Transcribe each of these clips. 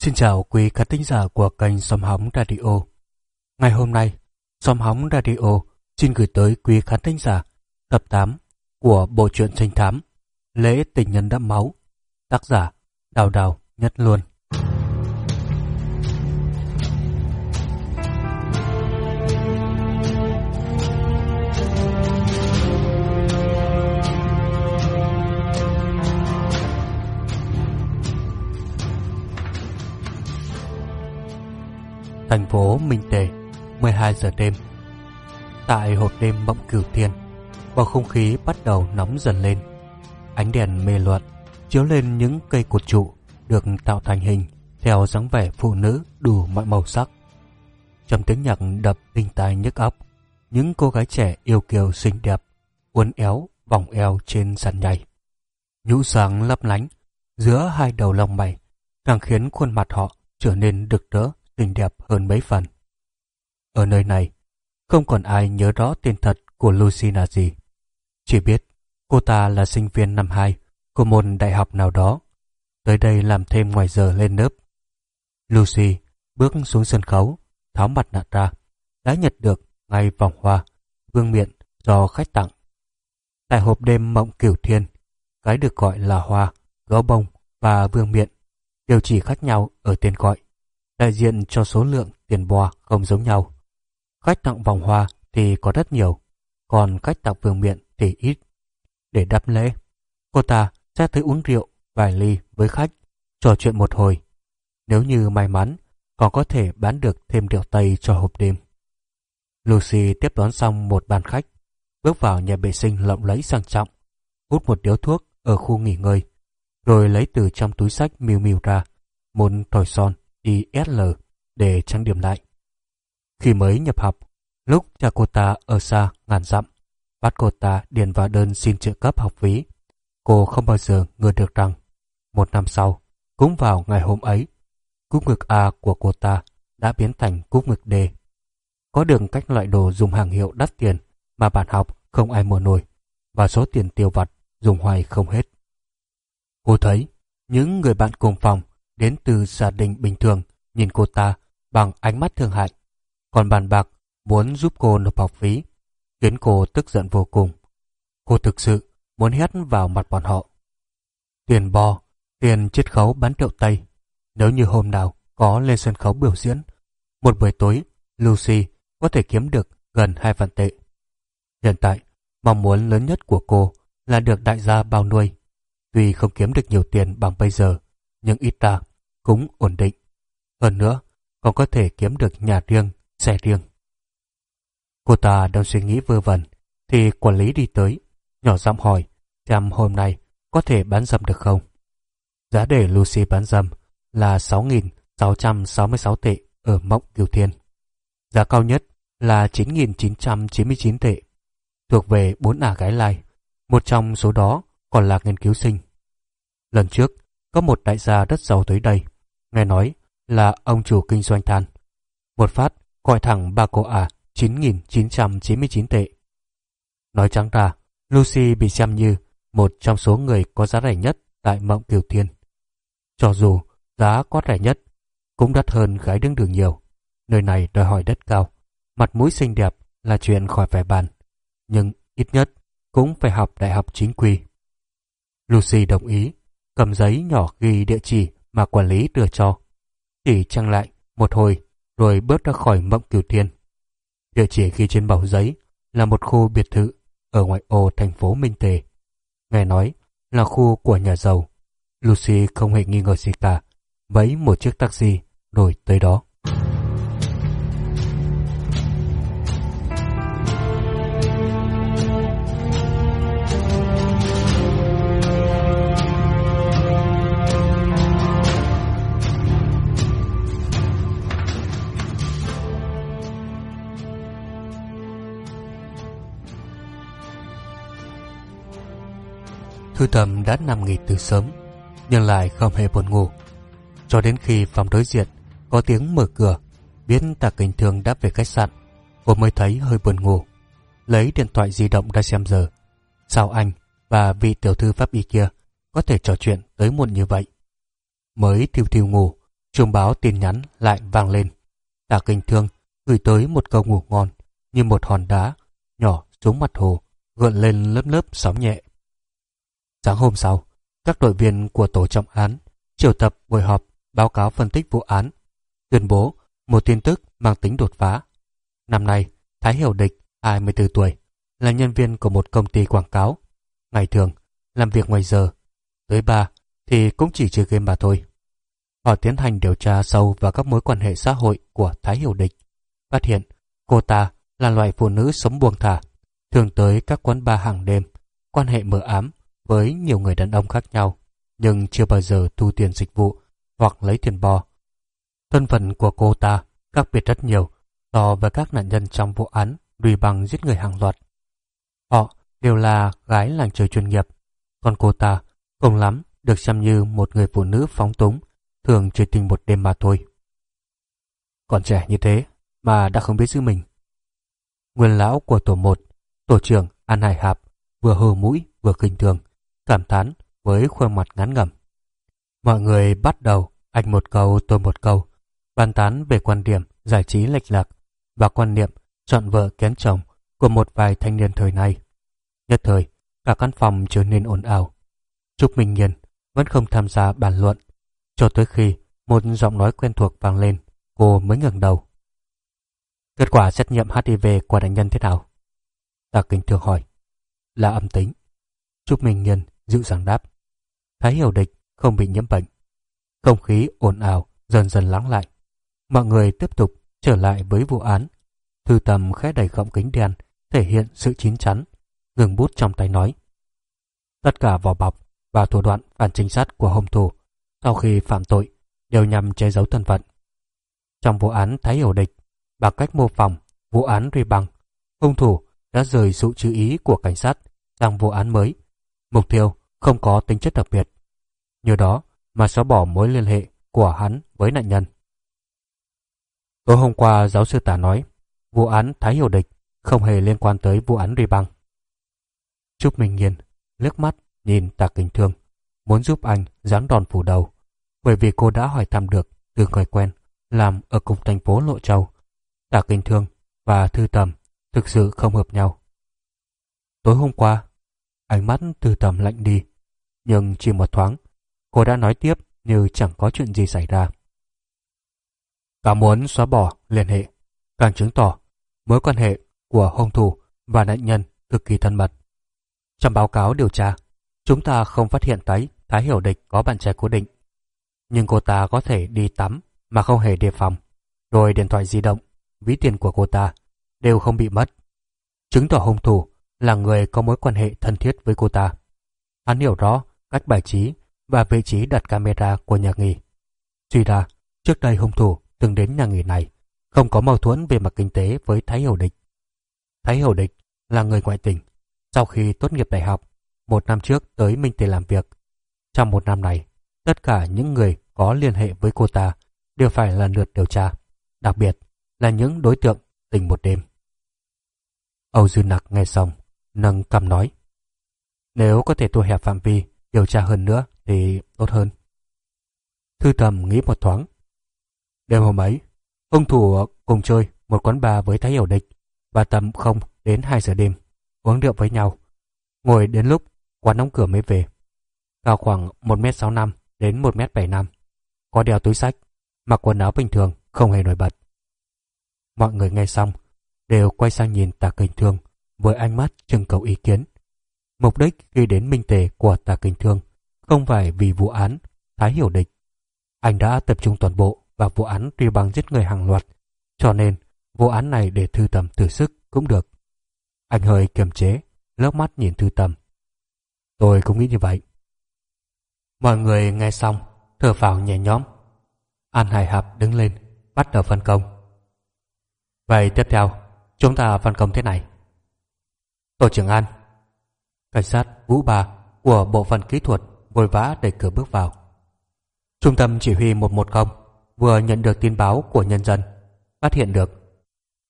Xin chào quý khán thính giả của kênh Xóm Hóng Radio. Ngày hôm nay, Xóm Hóng Radio xin gửi tới quý khán thính giả tập 8 của bộ truyện tranh thám Lễ tình nhân đẫm máu, tác giả Đào Đào Nhất Luôn. Thành phố Minh Tề 12 giờ đêm. Tại hộp đêm mộng cửu thiên, Bầu không khí bắt đầu nóng dần lên. Ánh đèn mê loạn Chiếu lên những cây cột trụ Được tạo thành hình Theo dáng vẻ phụ nữ đủ mọi màu sắc. Trong tiếng nhạc đập tinh tai nhức óc, Những cô gái trẻ yêu kiều xinh đẹp, Uốn éo, vòng eo trên sàn nhảy. Nhũ sáng lấp lánh Giữa hai đầu lông mày Càng khiến khuôn mặt họ trở nên đực rỡ xinh đẹp hơn mấy phần. Ở nơi này, không còn ai nhớ rõ tên thật của Lucy là gì. Chỉ biết cô ta là sinh viên năm 2 của một đại học nào đó, tới đây làm thêm ngoài giờ lên lớp. Lucy bước xuống sân khấu, tháo mặt nạ ra, đã nhận được ngay vòng hoa, vương miện do khách tặng. Tại hộp đêm mộng cửu thiên, cái được gọi là hoa, gấu bông và vương miện đều chỉ khác nhau ở tên gọi đại diện cho số lượng tiền bò không giống nhau. Khách tặng vòng hoa thì có rất nhiều, còn khách tặng vương miện thì ít. Để đáp lễ, cô ta sẽ tới uống rượu vài ly với khách, trò chuyện một hồi. Nếu như may mắn, còn có thể bán được thêm rượu Tây cho hộp đêm. Lucy tiếp đón xong một bàn khách, bước vào nhà vệ sinh lộng lẫy sang trọng, hút một điếu thuốc ở khu nghỉ ngơi, rồi lấy từ trong túi sách miu miu ra một thỏi son ISL để trang điểm lại. Khi mới nhập học, lúc cha cô ta ở xa ngàn dặm, bắt cô ta điền vào đơn xin trợ cấp học phí, cô không bao giờ ngờ được rằng một năm sau, cũng vào ngày hôm ấy, cúc ngực A của cô ta đã biến thành cúc ngực D. Có được cách loại đồ dùng hàng hiệu đắt tiền mà bạn học không ai mua nổi và số tiền tiêu vặt dùng hoài không hết. Cô thấy những người bạn cùng phòng đến từ gia đình bình thường nhìn cô ta bằng ánh mắt thương hại. Còn bàn bạc muốn giúp cô nộp học phí, khiến cô tức giận vô cùng. Cô thực sự muốn hét vào mặt bọn họ. Tiền bò, tiền chiết khấu bán rượu Tây. Nếu như hôm nào có lên sân khấu biểu diễn, một buổi tối Lucy có thể kiếm được gần hai vạn tệ. Hiện tại, mong muốn lớn nhất của cô là được đại gia bao nuôi. Tuy không kiếm được nhiều tiền bằng bây giờ, nhưng ít ta cũng ổn định. Hơn nữa, còn có thể kiếm được nhà riêng, xe riêng. Cô ta đang suy nghĩ vơ vẩn, thì quản lý đi tới, nhỏ giọng hỏi, chăm hôm nay có thể bán dâm được không? Giá để Lucy bán dâm là 6.666 tệ ở Mộng Kiều Thiên. Giá cao nhất là 9.999 tệ, thuộc về bốn ả gái lai. Một trong số đó còn là nghiên cứu sinh. Lần trước, có một đại gia rất giàu tới đây. Nghe nói là ông chủ kinh doanh than. Một phát gọi thẳng ba cô ả à, 9.999 tệ. Nói trắng ra, Lucy bị xem như một trong số người có giá rẻ nhất tại Mộng Kiều Thiên. Cho dù giá có rẻ nhất, cũng đắt hơn gái đứng đường nhiều. Nơi này đòi hỏi đất cao, mặt mũi xinh đẹp là chuyện khỏi phải bàn. Nhưng ít nhất cũng phải học đại học chính quy. Lucy đồng ý cầm giấy nhỏ ghi địa chỉ mà quản lý đưa cho. Chỉ trăng lại một hồi rồi bước ra khỏi mộng cửu thiên. Địa chỉ ghi trên bảo giấy là một khu biệt thự ở ngoại ô thành phố Minh Tề. Nghe nói là khu của nhà giàu. Lucy không hề nghi ngờ gì cả, vẫy một chiếc taxi rồi tới đó. Thư Thầm đã nằm nghỉ từ sớm, nhưng lại không hề buồn ngủ. Cho đến khi phòng đối diện có tiếng mở cửa, biết Tạ Kình Thương đã về khách sạn, cô mới thấy hơi buồn ngủ. Lấy điện thoại di động ra xem giờ. Sao anh và vị tiểu thư pháp y kia có thể trò chuyện tới muộn như vậy? Mới thiêu thiêu ngủ, chuông báo tin nhắn lại vang lên. Tạ kinh thương gửi tới một câu ngủ ngon như một hòn đá nhỏ xuống mặt hồ gợn lên lớp lớp sóng nhẹ. Sáng hôm sau, các đội viên của tổ trọng án triệu tập buổi họp báo cáo phân tích vụ án, tuyên bố một tin tức mang tính đột phá. Năm nay, Thái Hiểu Địch, 24 tuổi, là nhân viên của một công ty quảng cáo. Ngày thường, làm việc ngoài giờ. Tới ba thì cũng chỉ chơi game mà thôi. Họ tiến hành điều tra sâu vào các mối quan hệ xã hội của Thái Hiểu Địch. Phát hiện cô ta là loại phụ nữ sống buông thả, thường tới các quán bar hàng đêm, quan hệ mờ ám với nhiều người đàn ông khác nhau, nhưng chưa bao giờ thu tiền dịch vụ hoặc lấy tiền bò. Thân phận của cô ta khác biệt rất nhiều so với các nạn nhân trong vụ án đùi bằng giết người hàng loạt. Họ đều là gái làng chơi chuyên nghiệp, còn cô ta không lắm được xem như một người phụ nữ phóng túng, thường chơi tình một đêm mà thôi. Còn trẻ như thế mà đã không biết giữ mình. Nguyên lão của tổ một, tổ trưởng An Hải Hạp vừa hờ mũi vừa kinh thường, cảm thán với khuôn mặt ngắn ngẩm. Mọi người bắt đầu anh một câu tôi một câu, bàn tán về quan điểm giải trí lệch lạc và quan niệm chọn vợ kén chồng của một vài thanh niên thời nay. Nhất thời, cả căn phòng trở nên ồn ào. Trúc Minh Nhiên vẫn không tham gia bàn luận, cho tới khi một giọng nói quen thuộc vang lên, cô mới ngẩng đầu. Kết quả xét nghiệm HIV của nạn nhân thế nào? Tạ Kinh Thường hỏi. Là âm tính. Trúc Minh Nhiên dịu dàng đáp. Thái Hiểu Địch không bị nhiễm bệnh. Không khí ồn ào dần dần lắng lại. Mọi người tiếp tục trở lại với vụ án. Thư tầm khẽ đẩy gọng kính đen thể hiện sự chín chắn, ngừng bút trong tay nói. Tất cả vỏ bọc và thủ đoạn phản trinh sát của hung thủ sau khi phạm tội đều nhằm che giấu thân phận. Trong vụ án Thái Hiểu Địch, bằng cách mô phỏng vụ án Ri Bằng, hung thủ đã rời sự chú ý của cảnh sát sang vụ án mới. Mục tiêu không có tính chất đặc biệt. Nhờ đó mà xóa bỏ mối liên hệ của hắn với nạn nhân. Tối hôm qua giáo sư tả nói vụ án Thái Hiểu Địch không hề liên quan tới vụ án Ri Băng. Trúc Minh Nghiên liếc mắt nhìn Tạ Kinh Thương muốn giúp anh giáng đòn phủ đầu bởi vì cô đã hỏi thăm được từ người quen làm ở cùng thành phố Lộ Châu. Tạ Kinh Thương và Thư Tầm thực sự không hợp nhau. Tối hôm qua, ánh mắt Thư Tầm lạnh đi, nhưng chỉ một thoáng, cô đã nói tiếp như chẳng có chuyện gì xảy ra. Cả muốn xóa bỏ liên hệ, càng chứng tỏ mối quan hệ của hung thủ và nạn nhân cực kỳ thân mật. Trong báo cáo điều tra, chúng ta không phát hiện thấy Thái Hiểu Địch có bạn trai cố định. Nhưng cô ta có thể đi tắm mà không hề đề phòng. Rồi điện thoại di động, ví tiền của cô ta đều không bị mất. Chứng tỏ hung thủ là người có mối quan hệ thân thiết với cô ta. Hắn hiểu rõ cách bài trí và vị trí đặt camera của nhà nghỉ. Suy ra, trước đây hung thủ từng đến nhà nghỉ này, không có mâu thuẫn về mặt kinh tế với Thái Hiểu Địch. Thái Hiểu Địch là người ngoại tỉnh. Sau khi tốt nghiệp đại học, một năm trước tới Minh Tề làm việc. Trong một năm này, tất cả những người có liên hệ với cô ta đều phải lần lượt điều tra, đặc biệt là những đối tượng tình một đêm. Âu Dư Nặc nghe xong, nâng cầm nói. Nếu có thể thu hẹp phạm vi, điều tra hơn nữa thì tốt hơn. Thư tầm nghĩ một thoáng. Đêm hôm ấy, hung thủ cùng chơi một quán bar với Thái Hiểu Địch và tầm không đến 2 giờ đêm, uống rượu với nhau. Ngồi đến lúc quán đóng cửa mới về. Cao khoảng 1m65 đến 1m75. Có đeo túi sách, mặc quần áo bình thường, không hề nổi bật. Mọi người nghe xong, đều quay sang nhìn tà kinh thương với ánh mắt trưng cầu ý kiến. Mục đích khi đến minh tề của tà kinh thương không phải vì vụ án Thái Hiểu Địch. Anh đã tập trung toàn bộ vào vụ án truy bằng giết người hàng loạt, cho nên vụ án này để thư tầm thử sức cũng được. Anh hơi kiềm chế, lướt mắt nhìn thư tầm. Tôi cũng nghĩ như vậy. Mọi người nghe xong, thở phào nhẹ nhõm. An Hải Hạp đứng lên, bắt đầu phân công. Vậy tiếp theo, chúng ta phân công thế này. Tổ trưởng An, cảnh sát Vũ Bà của bộ phận kỹ thuật vội vã đẩy cửa bước vào. Trung tâm chỉ huy 110 vừa nhận được tin báo của nhân dân, phát hiện được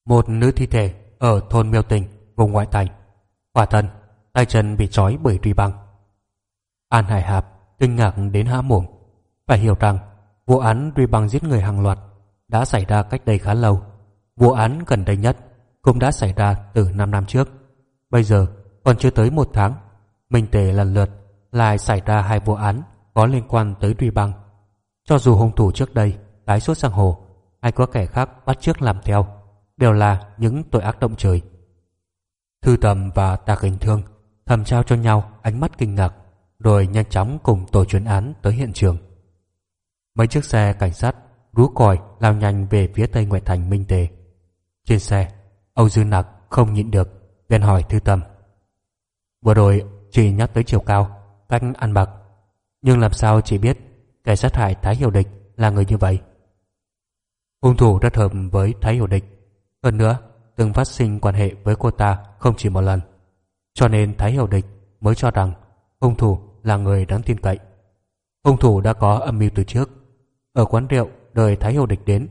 một nữ thi thể ở thôn Miêu Tình, vùng ngoại thành. Quả thân, tay chân bị trói bởi truy băng. An Hải Hạp kinh ngạc đến há mồm, phải hiểu rằng Vụ án truy băng giết người hàng loạt đã xảy ra cách đây khá lâu. Vụ án gần đây nhất cũng đã xảy ra từ 5 năm trước. Bây giờ còn chưa tới một tháng, Minh Tề lần lượt lại xảy ra hai vụ án có liên quan tới Duy băng. Cho dù hung thủ trước đây tái xuất sang hồ hay có kẻ khác bắt chước làm theo đều là những tội ác động trời. Thư Tầm và Tạc Hình Thương thầm trao cho nhau ánh mắt kinh ngạc rồi nhanh chóng cùng tổ chuyên án tới hiện trường. Mấy chiếc xe cảnh sát rú còi lao nhanh về phía tây ngoại thành Minh Tề. Trên xe, Âu Dư Nặc không nhịn được, bèn hỏi Thư Tầm. Vừa rồi chị nhắc tới chiều cao, cách ăn mặc, nhưng làm sao chị biết kẻ sát hại Thái Hiểu Địch là người như vậy? Hung thủ rất hợp với Thái Hiểu Địch. Hơn nữa, từng phát sinh quan hệ với cô ta không chỉ một lần. Cho nên Thái Hiểu Địch mới cho rằng hung thủ là người đáng tin cậy. Hung thủ đã có âm mưu từ trước. Ở quán rượu đợi Thái Hiểu Địch đến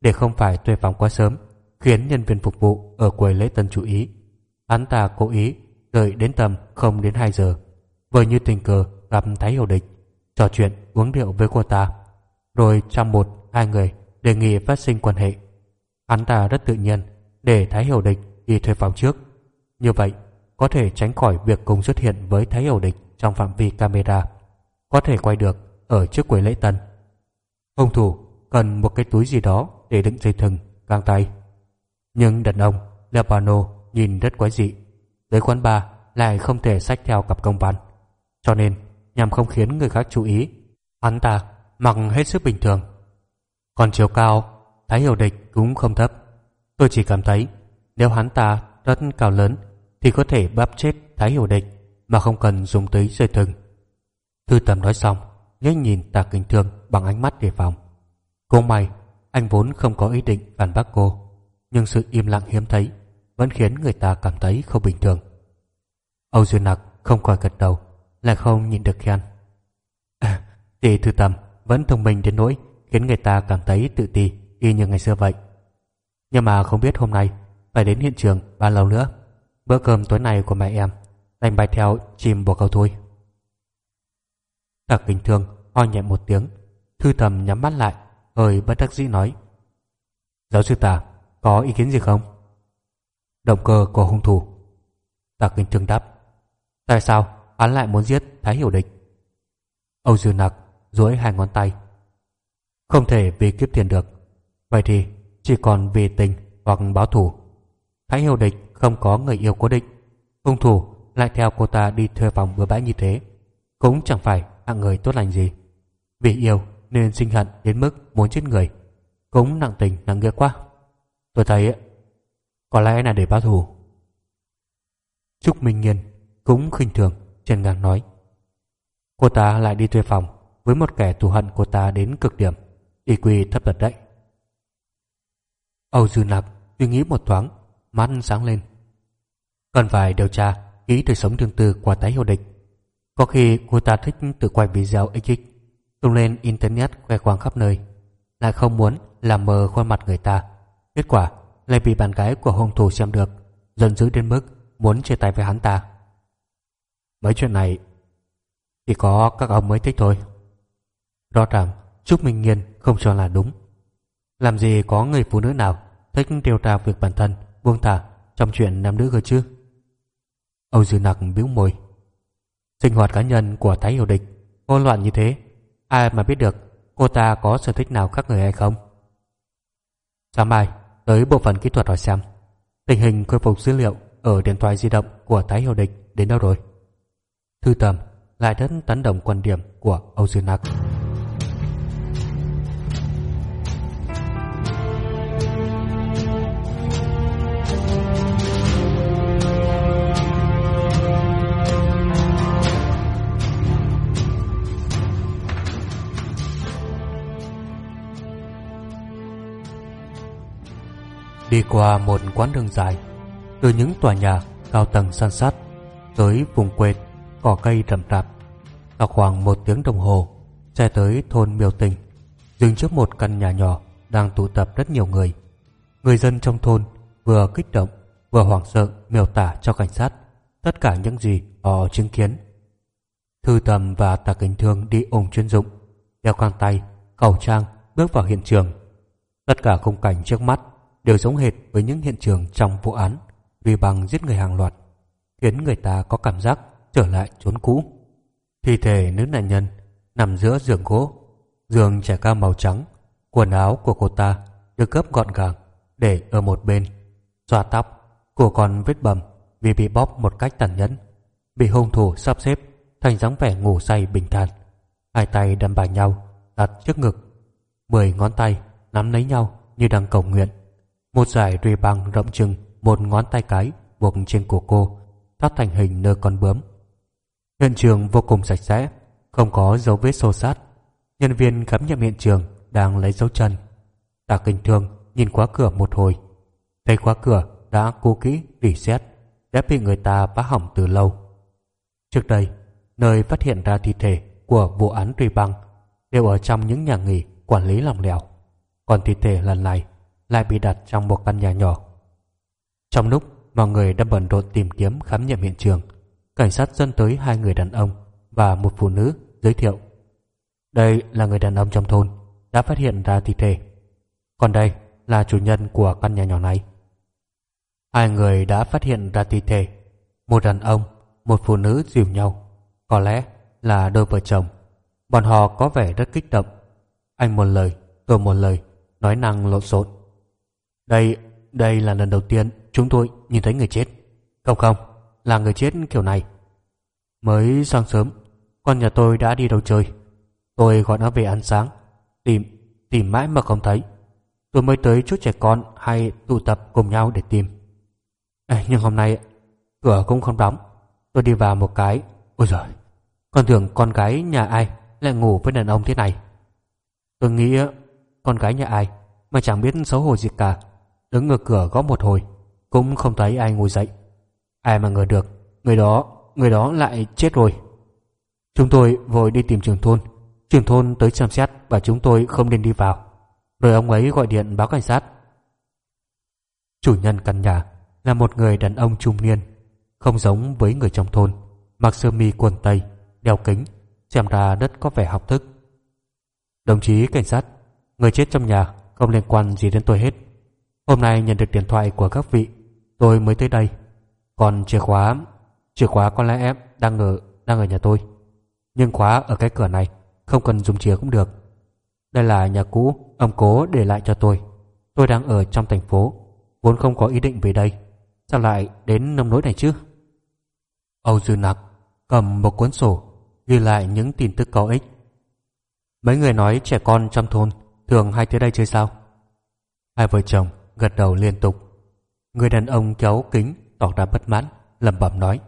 để không phải thuê phòng quá sớm khiến nhân viên phục vụ ở quầy lễ tân chú ý. Hắn ta cố ý đợi đến tầm không đến 2 giờ vừa như tình cờ gặp Thái Hiểu Địch trò chuyện uống rượu với cô ta rồi trong một hai người đề nghị phát sinh quan hệ. Hắn ta rất tự nhiên để Thái Hiểu Địch đi thuê phòng trước. Như vậy, có thể tránh khỏi việc cùng xuất hiện với Thái Hiểu Địch trong phạm vi camera. Có thể quay được ở trước quầy lễ tân. Hung thủ cần một cái túi gì đó để đựng dây thừng, găng tay. Nhưng đàn ông Leopano nhìn rất quái dị. Tới quán bar lại không thể xách theo cặp công văn. Cho nên, nhằm không khiến người khác chú ý, hắn ta mặc hết sức bình thường còn chiều cao, Thái Hiểu Địch cũng không thấp. Tôi chỉ cảm thấy nếu hắn ta rất cao lớn thì có thể bắp chết Thái Hiểu Địch mà không cần dùng tới dây thừng. Thư Tầm nói xong, nhếch nhìn Tạ Kinh Thương bằng ánh mắt đề phòng. Cô may, anh vốn không có ý định phản bác cô, nhưng sự im lặng hiếm thấy vẫn khiến người ta cảm thấy không bình thường. Âu Duyên Nặc không khỏi gật đầu, lại không nhịn được khen. À, tỷ Thư Tầm vẫn thông minh đến nỗi khiến người ta cảm thấy tự ti y như ngày xưa vậy. Nhưng mà không biết hôm nay phải đến hiện trường bao lâu nữa. Bữa cơm tối nay của mẹ em đành bay theo chim bồ câu thôi. Tạc bình thường ho nhẹ một tiếng, thư Tầm nhắm mắt lại, hơi bất đắc dĩ nói. Giáo sư tả, có ý kiến gì không? Động cơ của hung thủ. Tạc Kinh Trương đáp. Tại sao hắn lại muốn giết Thái Hiểu Địch? Âu Dương Nặc duỗi hai ngón tay không thể vì kiếp tiền được, Vậy thì chỉ còn vì tình hoặc báo thù Thái Hiểu Địch không có người yêu cố định, Hung thủ lại theo cô ta đi thuê phòng bừa bãi như thế, Cũng chẳng phải hạng người tốt lành gì Vì yêu nên sinh hận đến mức muốn chết người, Cũng nặng tình nặng nghĩa quá Tôi thấy có lẽ là để báo thù. Trúc Minh Nghiên cũng khinh thường, Trần ngang nói. Cô ta lại đi thuê phòng Với một kẻ thù hận cô ta đến cực điểm, Y quy thấp bật đấy. Âu Dư Nạp suy nghĩ một thoáng, Mắt sáng lên. Cần phải điều tra kỹ đời sống riêng tư của tái hiệu địch. Có khi cô ta thích tự quay video XX Tung lên internet khoe khoang khắp nơi, Lại không muốn làm mờ khuôn mặt người ta. Kết quả lại bị bạn gái của hung thủ xem được Giận dữ đến mức muốn chia tay với hắn ta Mấy chuyện này Chỉ có các ông mới thích thôi Rõ ràng Trúc Minh Nghiên không cho là đúng. Làm gì có người phụ nữ nào thích điều tra việc bản thân buông thả trong chuyện nam nữ cơ chứ? Âu Dư Nặc bĩu môi. Sinh hoạt cá nhân của Thái Hiểu Địch hỗn loạn như thế, ai mà biết được cô ta có sở thích nào khác người hay không? Sáng mai tới bộ phận kỹ thuật hỏi xem tình hình khôi phục dữ liệu ở điện thoại di động của Thái Hiểu Địch đến đâu rồi. Thư tầm, lại rất tán đồng quan điểm của Âu Dư Nặc. Qua một quán đường dài, Từ những tòa nhà cao tầng san sát Tới vùng quê Cỏ cây rậm rạp. Sau khoảng một tiếng đồng hồ, Xe tới thôn Miêu Tình, Dừng trước một căn nhà nhỏ Đang tụ tập rất nhiều người. Người dân trong thôn vừa kích động, Vừa hoảng sợ miêu tả cho cảnh sát Tất cả những gì họ chứng kiến. Thư tầm và tà kính thương đi ủng chuyên dụng, Đeo găng tay, khẩu trang, bước vào hiện trường. Tất cả khung cảnh trước mắt đều giống hệt với những hiện trường trong vụ án vì bằng giết người hàng loạt, khiến người ta có cảm giác trở lại chốn cũ. Thi thể nữ nạn nhân nằm giữa giường gỗ, giường trải cao màu trắng, quần áo của cô ta được gấp gọn gàng để ở một bên, xoa tóc, của còn vết bầm vì bị bóp một cách tàn nhẫn, bị hung thủ sắp xếp thành dáng vẻ ngủ say bình thản. Hai tay đâm vào nhau, đặt trước ngực, mười ngón tay nắm lấy nhau như đang cầu nguyện. Một dải ruy băng rộng chừng một ngón tay cái buộc trên cổ cô, thoát thành hình nơ con bướm. Hiện trường vô cùng sạch sẽ, không có dấu vết xô sát. Nhân viên khám nghiệm hiện trường đang lấy dấu chân. Tạ kinh thương nhìn khóa cửa một hồi. Thấy khóa cửa đã cố kỹ rỉ xét, đã bị người ta phá hỏng từ lâu. Trước đây, nơi phát hiện ra thi thể của vụ án truy băng đều ở trong những nhà nghỉ quản lý lòng lẻo. Còn thi thể lần này lại bị đặt trong một căn nhà nhỏ. Trong lúc mọi người đang bận rộn tìm kiếm khám nghiệm hiện trường, cảnh sát dẫn tới hai người đàn ông và một phụ nữ giới thiệu. Đây là người đàn ông trong thôn đã phát hiện ra thi thể. Còn đây là chủ nhân của căn nhà nhỏ này. Hai người đã phát hiện ra thi thể. Một đàn ông, một phụ nữ dìu nhau. Có lẽ là đôi vợ chồng. Bọn họ có vẻ rất kích động. Anh một lời, tôi một lời, nói năng lộn xộn. Đây, đây là lần đầu tiên chúng tôi nhìn thấy người chết. Không không, là người chết kiểu này. Mới sáng sớm, con nhà tôi đã đi đâu chơi. Tôi gọi nó về ăn sáng, tìm, tìm mãi mà không thấy. Tôi mới tới chút trẻ con hay tụ tập cùng nhau để tìm. À, nhưng hôm nay cửa cũng không đóng. Tôi đi vào một cái. Ôi giời, con tưởng con gái nhà ai lại ngủ với đàn ông thế này. Tôi nghĩ con gái nhà ai mà chẳng biết xấu hổ gì cả. Đứng ngược cửa gõ một hồi, cũng không thấy ai ngồi dậy. Ai mà ngờ được, người đó, người đó lại chết rồi. Chúng tôi vội đi tìm trưởng thôn. trưởng thôn tới xem xét và chúng tôi không nên đi vào. Rồi ông ấy gọi điện báo cảnh sát. Chủ nhân căn nhà là một người đàn ông trung niên, không giống với người trong thôn, mặc sơ mi quần tây, đeo kính, xem ra rất có vẻ học thức. Đồng chí cảnh sát, người chết trong nhà không liên quan gì đến tôi hết. Hôm nay nhận được điện thoại của các vị, tôi mới tới đây. Còn chìa khóa, chìa khóa có lẽ em đang ở đang ở nhà tôi. Nhưng khóa ở cái cửa này, không cần dùng chìa cũng được. Đây là nhà cũ ông cố để lại cho tôi. Tôi đang ở trong thành phố, vốn không có ý định về đây. Sao lại đến nông nỗi này chứ? Âu Dư Nặc cầm một cuốn sổ ghi lại những tin tức có ích. Mấy người nói trẻ con trong thôn thường hay tới đây chơi sao? Hai vợ chồng gật đầu liên tục. Người đàn ông kéo kính tỏ ra bất mãn, lẩm bẩm nói.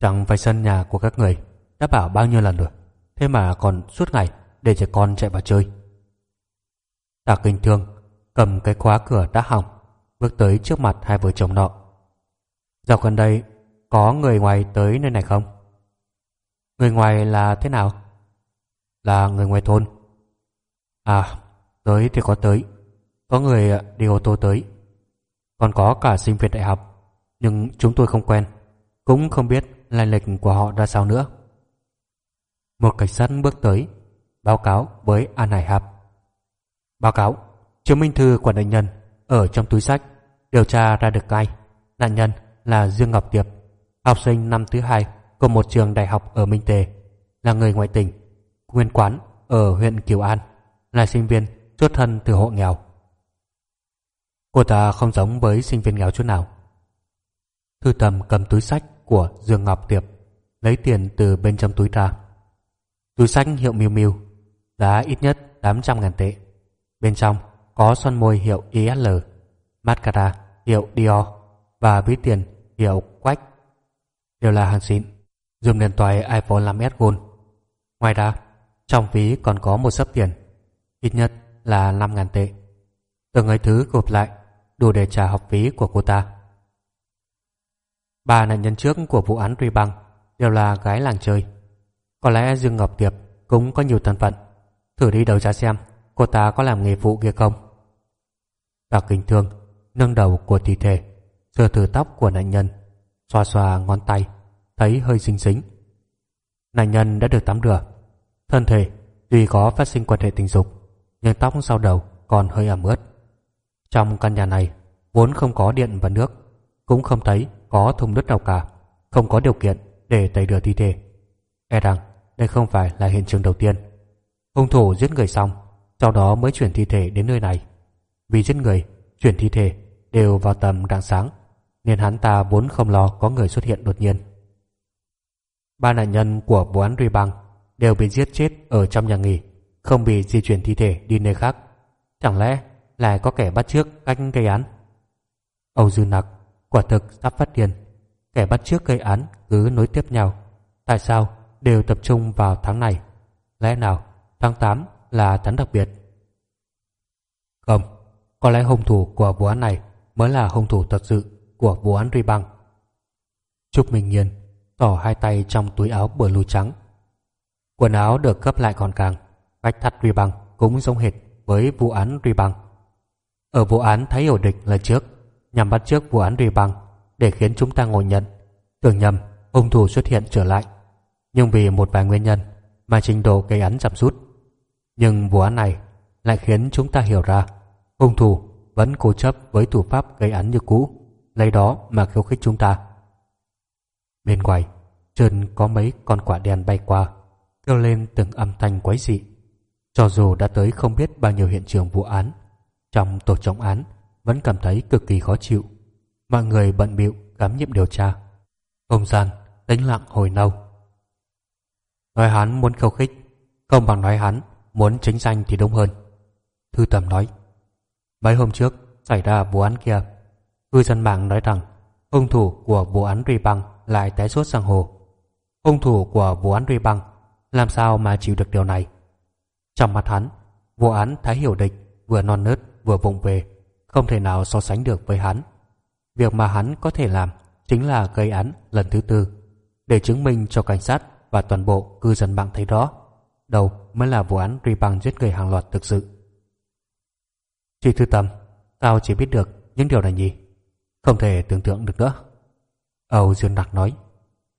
Chẳng phải sân nhà của các người đã bảo bao nhiêu lần rồi, thế mà còn suốt ngày để trẻ con chạy vào chơi. Tạ Kinh Thương cầm cái khóa cửa đã hỏng, bước tới trước mặt hai vợ chồng nọ. Dạo gần đây có người ngoài tới nơi này không? Người ngoài là thế nào? Là người ngoài thôn. À, tới thì có tới. Có người à, đi ô tô tới. Còn có cả sinh viên đại học. Nhưng chúng tôi không quen. Cũng không biết lai lịch của họ ra sao nữa. Một cảnh sát bước tới, báo cáo với An Hải Hạp. Báo cáo, chứng minh thư của nạn nhân ở trong túi sách điều tra ra được ai. Nạn nhân là Dương Ngọc Tiệp, học sinh năm thứ hai của một trường đại học ở Minh Tề, là người ngoại tỉnh, nguyên quán ở huyện Kiều An, là sinh viên xuất thân từ hộ nghèo. Cô ta không giống với sinh viên nghèo chút nào. Thư tầm cầm túi sách của Dương Ngọc Tiệp, lấy tiền từ bên trong túi ra. Túi sách hiệu Miu Miu, giá ít nhất 800 ngàn tệ. Bên trong có son môi hiệu ISL, mascara hiệu Dior và ví tiền hiệu Quách. Đều là hàng xịn, dùng điện thoại iPhone 5s Gold. Ngoài ra, trong ví còn có một sấp tiền, ít nhất là 5 ngàn tệ. Từng ấy thứ gộp lại đủ để trả học phí của cô ta. Ba nạn nhân trước của vụ án truy băng đều là gái làng chơi. Có lẽ Dương Ngọc Tiệp cũng có nhiều thân phận. Thử đi đầu ra xem cô ta có làm nghề phụ kia không. Đặc kinh thương nâng đầu của thi thể, sờ thử tóc của nạn nhân, xoa xoa ngón tay, thấy hơi xinh xính. Nạn nhân đã được tắm rửa, thân thể Tuy có phát sinh quan hệ tình dục Nhưng tóc sau đầu còn hơi ẩm ướt trong căn nhà này Vốn không có điện và nước Cũng không thấy có thùng nước nào cả Không có điều kiện để tẩy rửa thi thể. E rằng đây không phải là hiện trường đầu tiên. Hung thủ giết người xong Sau đó mới chuyển thi thể đến nơi này. Vì giết người, chuyển thi thể Đều vào tầm rạng sáng Nên hắn ta vốn không lo có người xuất hiện đột nhiên. Ba nạn nhân của vụ án Ruy Bang đều bị giết chết ở trong nhà nghỉ, không bị di chuyển thi thể đi nơi khác. Chẳng lẽ lại có kẻ bắt trước cách gây án? Âu Dư Nặc quả thực sắp phát điên. Kẻ bắt trước gây án cứ nối tiếp nhau. Tại sao đều tập trung vào tháng này? Lẽ nào tháng 8 là tháng đặc biệt? Không, có lẽ hung thủ của vụ án này mới là hung thủ thật sự của vụ án Ri Bang. Trúc Minh Nhiên tỏ hai tay trong túi áo bờ lưu trắng. Quần áo được gấp lại gọn gàng, cách thắt ri băng cũng giống hệt với vụ án ri băng. Ở vụ án thấy ổ địch lần trước, nhằm bắt trước vụ án ri băng để khiến chúng ta ngồi nhận, tưởng nhầm hung thủ xuất hiện trở lại. Nhưng vì một vài nguyên nhân mà trình độ gây án giảm sút. Nhưng vụ án này lại khiến chúng ta hiểu ra hung thủ vẫn cố chấp với thủ pháp gây án như cũ, lấy đó mà khiêu khích chúng ta. Bên ngoài, trơn có mấy con quả đen bay qua, kêu lên từng âm thanh quái dị. Cho dù đã tới không biết bao nhiêu hiện trường vụ án, trong tổ trọng án vẫn cảm thấy cực kỳ khó chịu. Mọi người bận bịu khám nghiệm điều tra. Không gian tĩnh lặng hồi lâu. Nói hắn muốn khiêu khích, không bằng nói hắn muốn chính danh thì đúng hơn. Thư tầm nói, mấy hôm trước xảy ra vụ án kia, cư dân mạng nói rằng hung thủ của vụ án Ri Băng lại tái xuất sang hồ. Hung thủ của vụ án Ri Băng làm sao mà chịu được điều này? Trong mắt hắn, vụ án Thái Hiểu Địch vừa non nớt vừa vụng về, không thể nào so sánh được với hắn. Việc mà hắn có thể làm chính là gây án lần thứ tư để chứng minh cho cảnh sát và toàn bộ cư dân mạng thấy rõ đâu mới là vụ án Ri Băng giết người hàng loạt thực sự. Chị Thư Tâm, tao chỉ biết được những điều này nhỉ? Không thể tưởng tượng được nữa. Âu Dương Nặc nói.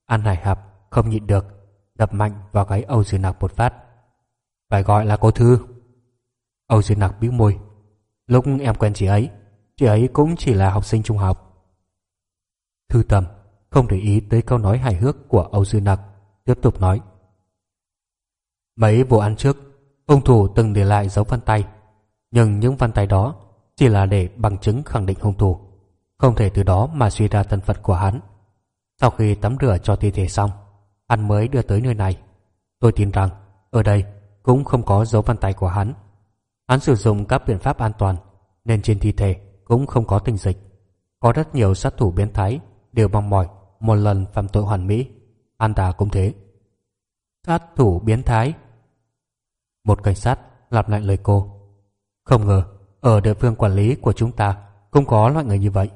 An Hải Hạp không nhịn được, đập mạnh vào gáy Âu Dương Nặc một phát. Phải gọi là cô Thư. Âu Dương Nặc bĩu môi. Lúc em quen chị ấy, chị ấy cũng chỉ là học sinh trung học. Thư tầm không để ý tới câu nói hài hước của Âu Dương Nặc, tiếp tục nói. Mấy vụ ăn trước, hung thủ từng để lại dấu vân tay, nhưng những vân tay đó chỉ là để bằng chứng khẳng định hung thủ, không thể từ đó mà suy ra thân phận của hắn. Sau khi tắm rửa cho thi thể xong, hắn mới đưa tới nơi này. Tôi tin rằng ở đây cũng không có dấu vân tay của hắn. Hắn sử dụng các biện pháp an toàn, nên trên thi thể cũng không có tình dịch. Có rất nhiều sát thủ biến thái đều mong mỏi một lần phạm tội hoàn mỹ. An ta cũng thế. Sát thủ biến thái Một cảnh sát lặp lại lời cô. Không ngờ, ở địa phương quản lý của chúng ta không có loại người như vậy.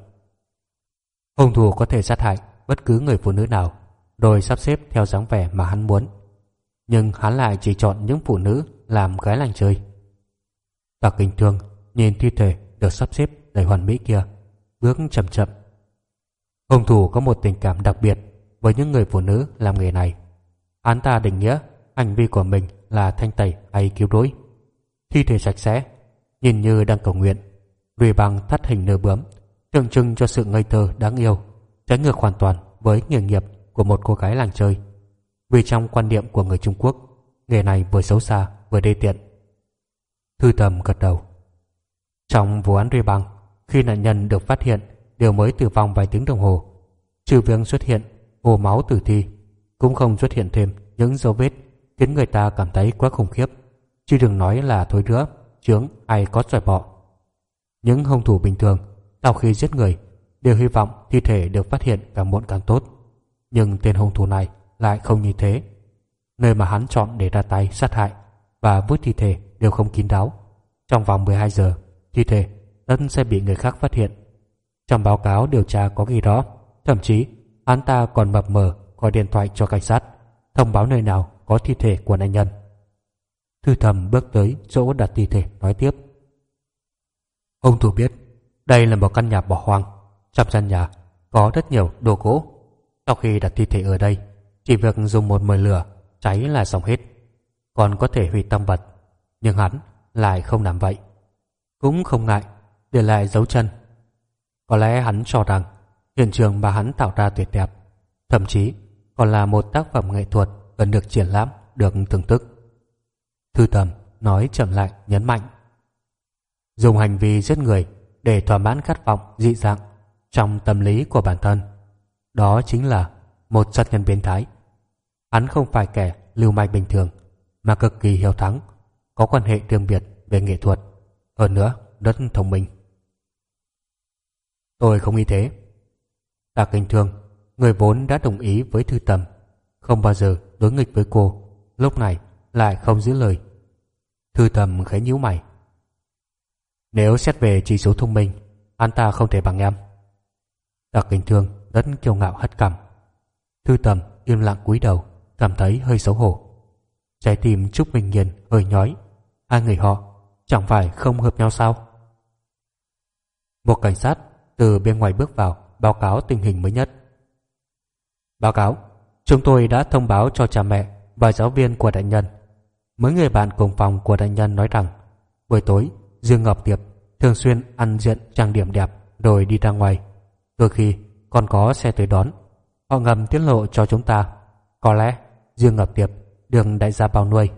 Hung thủ có thể sát hại bất cứ người phụ nữ nào, rồi sắp xếp theo dáng vẻ mà hắn muốn. Nhưng hắn lại chỉ chọn những phụ nữ làm gái làng chơi. Bà kinh thương nhìn thi thể được sắp xếp đầy hoàn mỹ kia, bước chậm chậm. Hung thủ có một tình cảm đặc biệt với những người phụ nữ làm nghề này. Hắn ta định nghĩa hành vi của mình là thanh tẩy hay cứu rỗi. Thi thể sạch sẽ, nhìn như đang cầu nguyện, vì bằng thắt hình nơ bướm, tượng trưng cho sự ngây thơ đáng yêu, trái ngược hoàn toàn với nghề nghiệp của một cô gái làng chơi. Vì trong quan niệm của người Trung Quốc, nghề này vừa xấu xa vừa đê tiện. Thư tầm gật đầu. Trong vụ án ri băng, khi nạn nhân được phát hiện đều mới tử vong vài tiếng đồng hồ, trừ việc xuất hiện hồ máu tử thi, cũng không xuất hiện thêm những dấu vết khiến người ta cảm thấy quá khủng khiếp, chứ đừng nói là thối rữa, chướng ai có xoài bọ. Những hung thủ bình thường sau khi giết người đều hy vọng thi thể được phát hiện càng muộn càng tốt. Nhưng tên hung thủ này lại không như thế. Nơi mà hắn chọn để ra tay sát hại và vứt thi thể đều không kín đáo. Trong vòng 12 giờ, thi thể tất sẽ bị người khác phát hiện. Trong báo cáo điều tra có ghi rõ, thậm chí hắn ta còn mập mờ gọi điện thoại cho cảnh sát, thông báo nơi nào có thi thể của nạn nhân. Thư thầm bước tới chỗ đặt thi thể nói tiếp. Ông thủ biết đây là một căn nhà bỏ hoang. Trong căn nhà có rất nhiều đồ gỗ. Sau khi đặt thi thể ở đây, chỉ việc dùng một mồi lửa cháy là xong hết. còn có thể hủy tâm vật, nhưng hắn lại không làm vậy. Cũng không ngại để lại dấu chân. Có lẽ hắn cho rằng hiện trường mà hắn tạo ra tuyệt đẹp, thậm chí còn là một tác phẩm nghệ thuật cần được triển lãm, được thưởng thức. Thư tầm nói chậm lại nhấn mạnh. Dùng hành vi giết người để thỏa mãn khát vọng dị dạng trong tâm lý của bản thân. Đó chính là một sát nhân biến thái. Hắn không phải kẻ lưu manh bình thường, mà cực kỳ hiếu thắng, có quan hệ riêng biệt về nghệ thuật, hơn nữa rất thông minh. Tôi không nghĩ thế. Tạ Kinh Thương, người vốn đã đồng ý với Thư Tầm, không bao giờ đối nghịch với cô, lúc này lại không giữ lời. Thư Tầm khẽ nhíu mày. Nếu xét về chỉ số thông minh, anh ta không thể bằng em. Tạ Kinh Thương rất kiêu ngạo hất cằm. Thư Tầm im lặng cúi đầu, cảm thấy hơi xấu hổ. Trái tim Trúc Minh Nhiên hơi nhói. Hai người họ chẳng phải không hợp nhau sao? Một cảnh sát từ bên ngoài bước vào báo cáo tình hình mới nhất. Báo cáo, chúng tôi đã thông báo cho cha mẹ và giáo viên của đại nhân. Mấy người bạn cùng phòng của đại nhân nói rằng buổi tối Dương Ngọc Tiệp thường xuyên ăn diện trang điểm đẹp rồi đi ra ngoài. Đôi khi còn có xe tới đón. Họ ngầm tiết lộ cho chúng ta. Có lẽ Dương Ngọc Tiệp đường đại gia bao nuôi.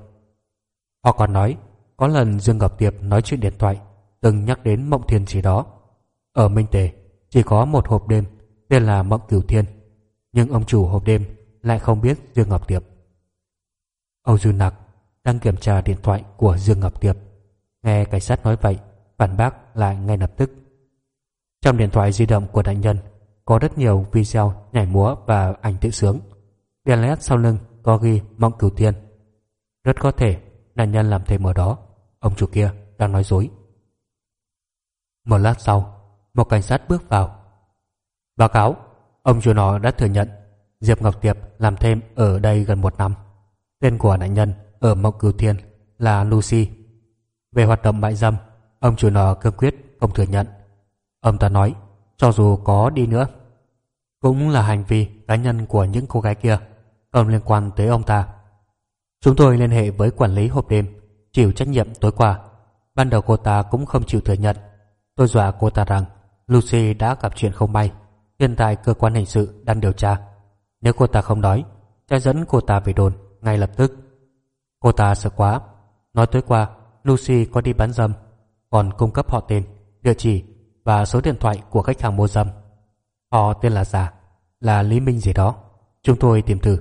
Họ còn nói có lần Dương Ngọc Tiệp nói chuyện điện thoại từng nhắc đến Mộng Thiên gì đó. Ở Minh Tề chỉ có một hộp đêm tên là Mộng Cửu Thiên nhưng ông chủ hộp đêm lại không biết Dương Ngọc Tiệp. Âu Du Nặc đang kiểm tra điện thoại của Dương Ngọc Tiệp. Nghe cảnh sát nói vậy, phản bác lại ngay lập tức. Trong điện thoại di động của nạn nhân có rất nhiều video nhảy múa và ảnh tự sướng. Đèn led sau lưng có ghi mộng cửu thiên. Rất có thể nạn nhân làm thêm ở đó. Ông chủ kia đang nói dối. Một lát sau, một cảnh sát bước vào. Báo cáo, ông chủ nó đã thừa nhận Diệp Ngọc Tiệp làm thêm ở đây gần một năm. Tên của nạn nhân ở Mộng Cửu Thiên là Lucy. Về hoạt động mại dâm, ông chủ nó cương quyết không thừa nhận. Ông ta nói, cho dù có đi nữa, cũng là hành vi cá nhân của những cô gái kia, không liên quan tới ông ta. Chúng tôi liên hệ với quản lý hộp đêm, chịu trách nhiệm tối qua. Ban đầu cô ta cũng không chịu thừa nhận. Tôi dọa cô ta rằng Lucy đã gặp chuyện không may. Hiện tại cơ quan hình sự đang điều tra. Nếu cô ta không nói, sẽ dẫn cô ta về đồn ngay lập tức. Cô ta sợ quá. Nói tối qua, Lucy có đi bán dâm, còn cung cấp họ tên, địa chỉ và số điện thoại của khách hàng mua dâm. Họ tên là giả, là Lý Minh gì đó. Chúng tôi tìm thử.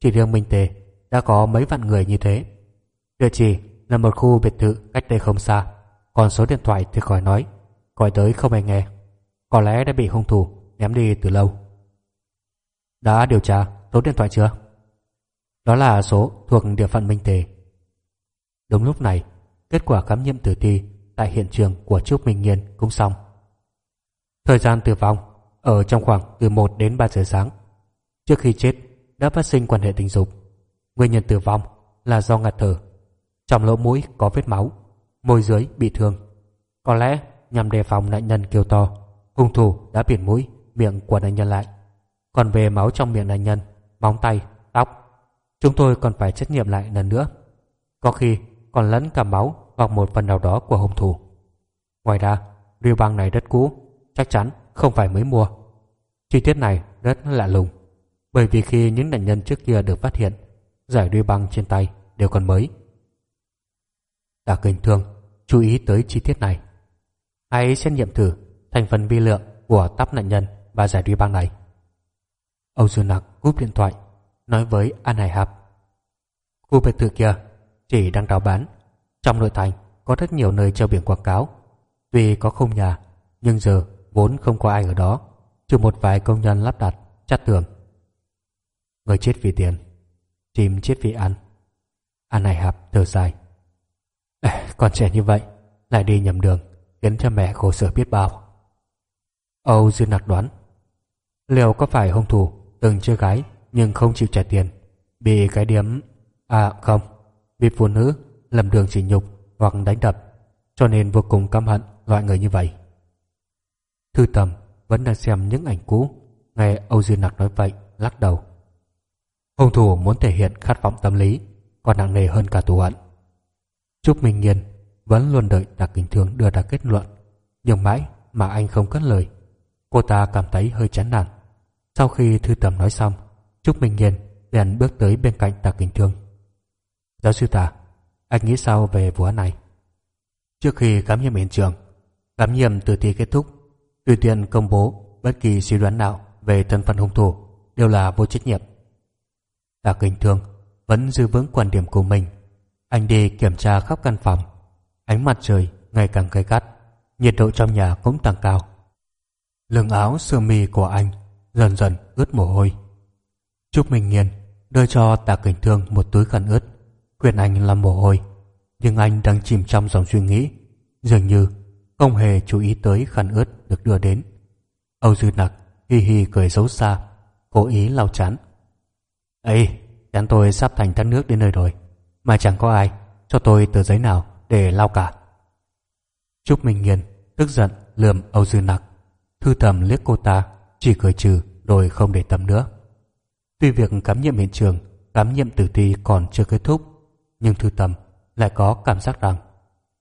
Chỉ riêng Minh Tề đã có mấy vạn người như thế. Địa chỉ là một khu biệt thự cách đây không xa, còn số điện thoại thì khỏi nói, gọi tới không ai nghe. Có lẽ đã bị hung thủ ném đi từ lâu. Đã điều tra số điện thoại chưa? Đó là số thuộc địa phận Minh Tề. Đúng lúc này, kết quả khám nghiệm tử thi tại hiện trường của Trúc Minh Nghiên cũng xong. Thời gian tử vong ở trong khoảng từ 1 đến 3 giờ sáng. Trước khi chết đã phát sinh quan hệ tình dục. Nguyên nhân tử vong là do ngạt thở. Trong lỗ mũi có vết máu, môi dưới bị thương. Có lẽ nhằm đề phòng nạn nhân kêu to, hung thủ đã biển mũi, miệng của nạn nhân lại. Còn về máu trong miệng nạn nhân, móng tay, tóc, chúng tôi còn phải xét nghiệm lại lần nữa. Có khi còn lẫn cả máu hoặc một phần nào đó của hung thủ. Ngoài ra, rượu băng này rất cũ, chắc chắn không phải mới mua. Chi tiết này rất lạ lùng, bởi vì khi những nạn nhân trước kia được phát hiện, giải đuôi băng trên tay đều còn mới. Tạ Kinh Thương chú ý tới chi tiết này. Hãy xét nghiệm thử thành phần vi lượng của tắp nạn nhân và giải đuôi băng này. Âu Dương Nặc cúp điện thoại, nói với An Hải Hạp. Khu biệt thự kia chỉ đang đào bán. Trong nội thành có rất nhiều nơi treo biển quảng cáo. Tuy có không nhà, nhưng giờ vốn không có ai ở đó, trừ một vài công nhân lắp đặt, chặt tường. Người chết vì tiền, chim chết vì ăn. An Hải Hạp thở dài. Còn trẻ như vậy, lại đi nhầm đường, khiến cho mẹ khổ sở biết bao. Âu Dương Nặc đoán, liệu có phải hung thủ từng chơi gái nhưng không chịu trả tiền, bị cái điểm... À không, bị phụ nữ lầm đường chỉ nhục hoặc đánh đập, cho nên vô cùng căm hận loại người như vậy. Thư tầm vẫn đang xem những ảnh cũ, nghe Âu Dư Nặc nói vậy, lắc đầu. Hung thủ muốn thể hiện khát vọng tâm lý, còn nặng nề hơn cả tù hận. Trúc Minh Nghiên vẫn luôn đợi Tạ Kinh Thương đưa ra kết luận, nhưng mãi mà anh không cất lời. Cô ta cảm thấy hơi chán nản. Sau khi thư tầm nói xong, Trúc Minh Nghiên liền bước tới bên cạnh Tạ Kinh Thương. Giáo sư Tà, anh nghĩ sao về vụ án này? Trước khi khám nghiệm hiện trường, khám nghiệm tử thi kết thúc, tùy tiện công bố bất kỳ suy đoán nào về thân phận hung thủ đều là vô trách nhiệm. Tạ Kinh Thương vẫn giữ vững quan điểm của mình. Anh đi kiểm tra khắp căn phòng. Ánh mặt trời ngày càng gay gắt, nhiệt độ trong nhà cũng tăng cao. Lưng áo sơ mi của anh dần dần ướt mồ hôi. Trúc Minh Nghiên đưa cho Tạ cảnh Thương một túi khăn ướt, khuyên anh làm mồ hôi. Nhưng anh đang chìm trong dòng suy nghĩ, dường như không hề chú ý tới khăn ướt được đưa đến. Âu Dư Nặc hi hi cười xấu xa, cố ý lau chán. Ê, chán tôi sắp thành thác nước đến nơi rồi, mà chẳng có ai cho tôi tờ giấy nào để lau cả. Trúc Minh Nghiên tức giận lườm Âu Dư Nặc, thư thầm liếc cô ta, chỉ cười trừ rồi không để tâm nữa. Tuy việc cám nhiệm hiện trường, cám nhiệm tử thi còn chưa kết thúc, nhưng thư tâm lại có cảm giác rằng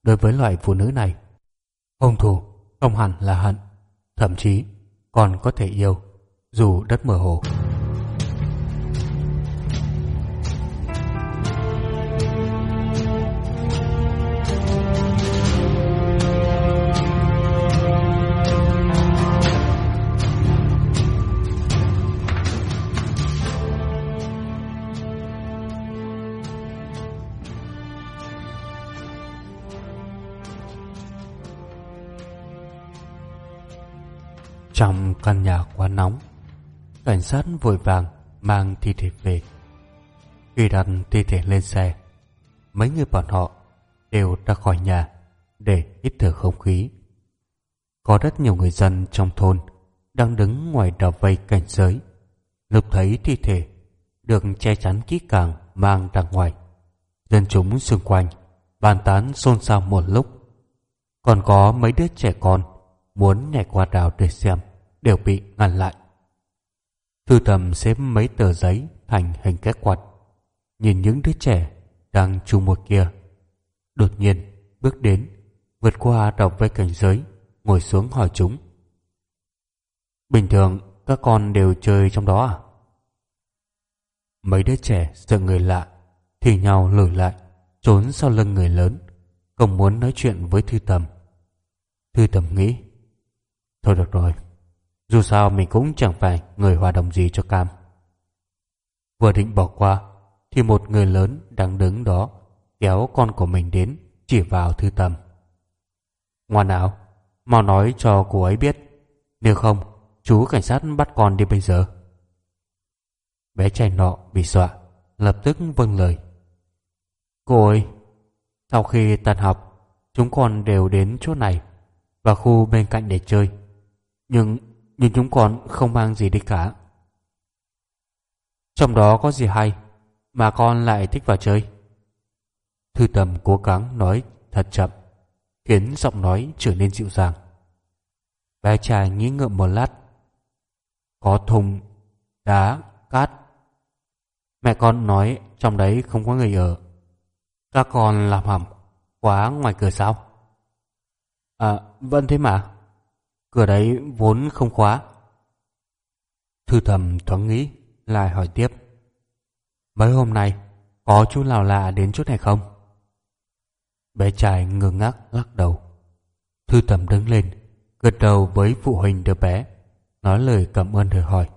đối với loại phụ nữ này, hung thủ không hẳn là hận, thậm chí còn có thể yêu dù đất mơ hồ. Trong căn nhà quá nóng. Cảnh sát vội vàng mang thi thể về. Khi đặt thi thể lên xe, Mấy người bọn họ đều ra khỏi nhà Để hít thở không khí. Có rất nhiều người dân trong thôn Đang đứng ngoài đào vây cảnh giới. Lúc thấy thi thể Được che chắn kỹ càng mang ra ngoài, Dân chúng xung quanh Bàn tán xôn xao một lúc. Còn có mấy đứa trẻ con Muốn nhảy qua đào để xem đều bị ngăn lại. Thư tầm xếp mấy tờ giấy thành hình cái quạt, nhìn những đứa trẻ đang chung một kia. Đột nhiên bước đến, vượt qua đọc với cảnh giới, ngồi xuống hỏi chúng. Bình thường các con đều chơi trong đó à? Mấy đứa trẻ sợ người lạ, thì nhau lùi lại, trốn sau lưng người lớn, không muốn nói chuyện với Thư Tầm. Thư Tầm nghĩ, thôi được rồi, dù sao mình cũng chẳng phải người hòa đồng gì cho Cam. Vừa định bỏ qua, thì một người lớn đang đứng đó kéo con của mình đến chỉ vào thư tầm. Ngoan nào, mau nói cho cô ấy biết. Nếu không, chú cảnh sát bắt con đi bây giờ. Bé trai nọ bị dọa, lập tức vâng lời. Cô ơi, sau khi tan học, chúng con đều đến chỗ này và khu bên cạnh để chơi. Nhưng nhưng chúng con không mang gì đi cả. Trong đó có gì hay mà con lại thích vào chơi? Thư tầm cố gắng nói thật chậm, khiến giọng nói trở nên dịu dàng. Bé trai nghĩ ngợi một lát. Có thùng, đá, cát. Mẹ con nói trong đấy không có người ở. Các con làm hầm quá ngoài cửa sao? À, vẫn thế mà. Cửa đấy vốn không khóa. Thư thầm thoáng nghĩ, lại hỏi tiếp. Mấy hôm nay, có chú nào lạ đến chỗ này không? Bé trai ngơ ngác lắc đầu. Thư thầm đứng lên, gật đầu với phụ huynh đứa bé, nói lời cảm ơn rồi hỏi.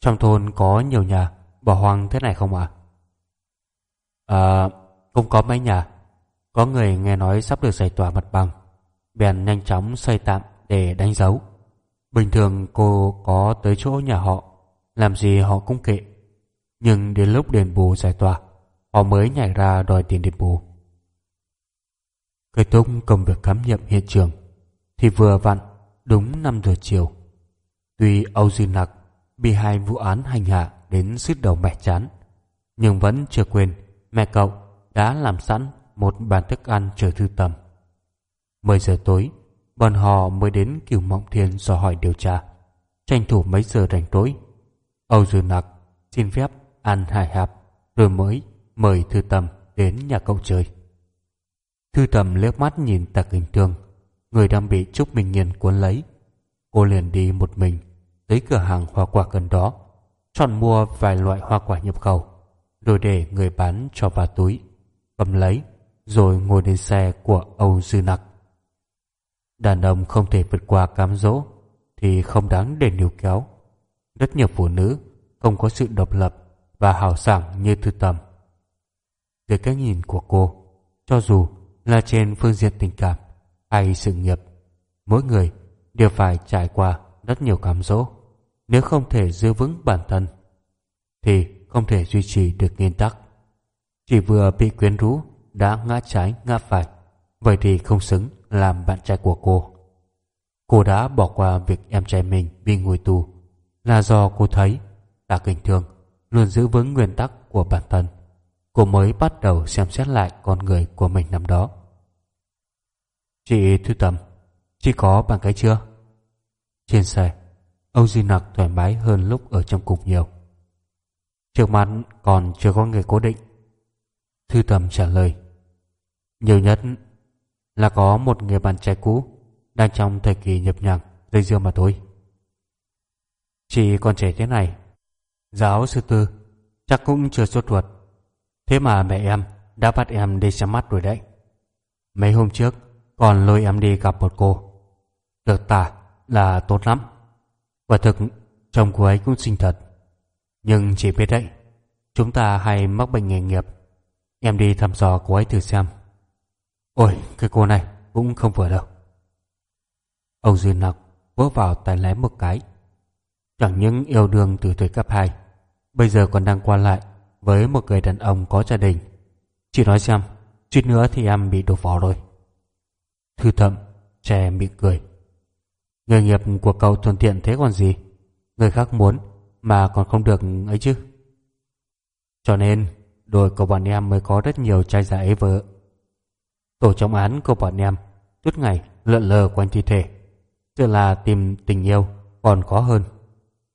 Trong thôn có nhiều nhà bỏ hoang thế này không ạ? À? cũng có mấy nhà. Có người nghe nói sắp được giải tỏa mặt bằng, bèn nhanh chóng xây tạm để đánh dấu. Bình thường cô có tới chỗ nhà họ, làm gì họ cũng kệ. Nhưng đến lúc đền bù giải tỏa, họ mới nhảy ra đòi tiền đền bù. Kết thúc công việc khám nghiệm hiện trường, thì vừa vặn đúng 5 giờ chiều. Tuy Âu Duy Nặc bị hai vụ án hành hạ đến sứt đầu mẹ chán, nhưng vẫn chưa quên mẹ cậu đã làm sẵn một bàn thức ăn chờ thư tầm. 10 giờ tối, bọn họ mới đến Kiều Mộng Thiên dò hỏi điều tra. Tranh thủ mấy giờ rảnh rỗi, Âu Dương Nặc xin phép ăn hải hạp rồi mới mời Thư tầm đến nhà cậu chơi. Thư tầm liếc mắt nhìn Tạc Hình Thương, người đang bị Trúc Minh Nhiên cuốn lấy. Cô liền đi một mình tới cửa hàng hoa quả gần đó, chọn mua vài loại hoa quả nhập khẩu, rồi để người bán cho vào túi, cầm lấy, rồi ngồi lên xe của Âu Dư Nặc. Đàn ông không thể vượt qua cám dỗ thì không đáng để níu kéo. Rất nhiều phụ nữ không có sự độc lập và hào sảng như Thư tầm. Dưới cái nhìn của cô, cho dù là trên phương diện tình cảm hay sự nghiệp, mỗi người đều phải trải qua rất nhiều cám dỗ. Nếu không thể giữ vững bản thân, thì không thể duy trì được nguyên tắc. Chỉ vừa bị quyến rũ đã ngã trái ngã phải, vậy thì không xứng làm bạn trai của cô. Cô đã bỏ qua việc em trai mình bị ngồi tù là do cô thấy Tạ Kinh Thương luôn giữ vững nguyên tắc của bản thân. Cô mới bắt đầu xem xét lại con người của mình năm đó. Chị Thư Tâm, chị có bạn cái chưa? Trên xe, Âu Di Nặc thoải mái hơn lúc ở trong cục nhiều. Trước mắt còn chưa có người cố định. Thư Tâm trả lời. Nhiều nhất là có một người bạn trai cũ đang trong thời kỳ nhập nhằng dây dưa mà thôi. Chị còn trẻ thế này, giáo sư tư chắc cũng chưa xuất ruột. Thế mà mẹ em đã bắt em đi xem mắt rồi đấy. Mấy hôm trước còn lôi em đi gặp một cô. Được tả là tốt lắm. Quả thực chồng cô ấy cũng xinh thật. Nhưng chỉ biết đấy, chúng ta hay mắc bệnh nghề nghiệp. Em đi thăm dò cô ấy thử xem. Ôi, cái cô này cũng không vừa đâu. Ông Duy Nặc vỗ vào tay lái một cái. Chẳng những yêu đương từ tuổi cấp 2, bây giờ còn đang qua lại với một người đàn ông có gia đình. Chị nói xem, chút nữa thì em bị đổ vỏ rồi. Thư thậm, trẻ bị cười. Nghề nghiệp của cậu thuận tiện thế còn gì? Người khác muốn mà còn không được ấy chứ. Cho nên, đôi của bọn em mới có rất nhiều trai giả ấy vợ. Tổ trọng án của bọn em suốt ngày lượn lờ quanh thi thể. Chứ là tìm tình yêu còn khó hơn.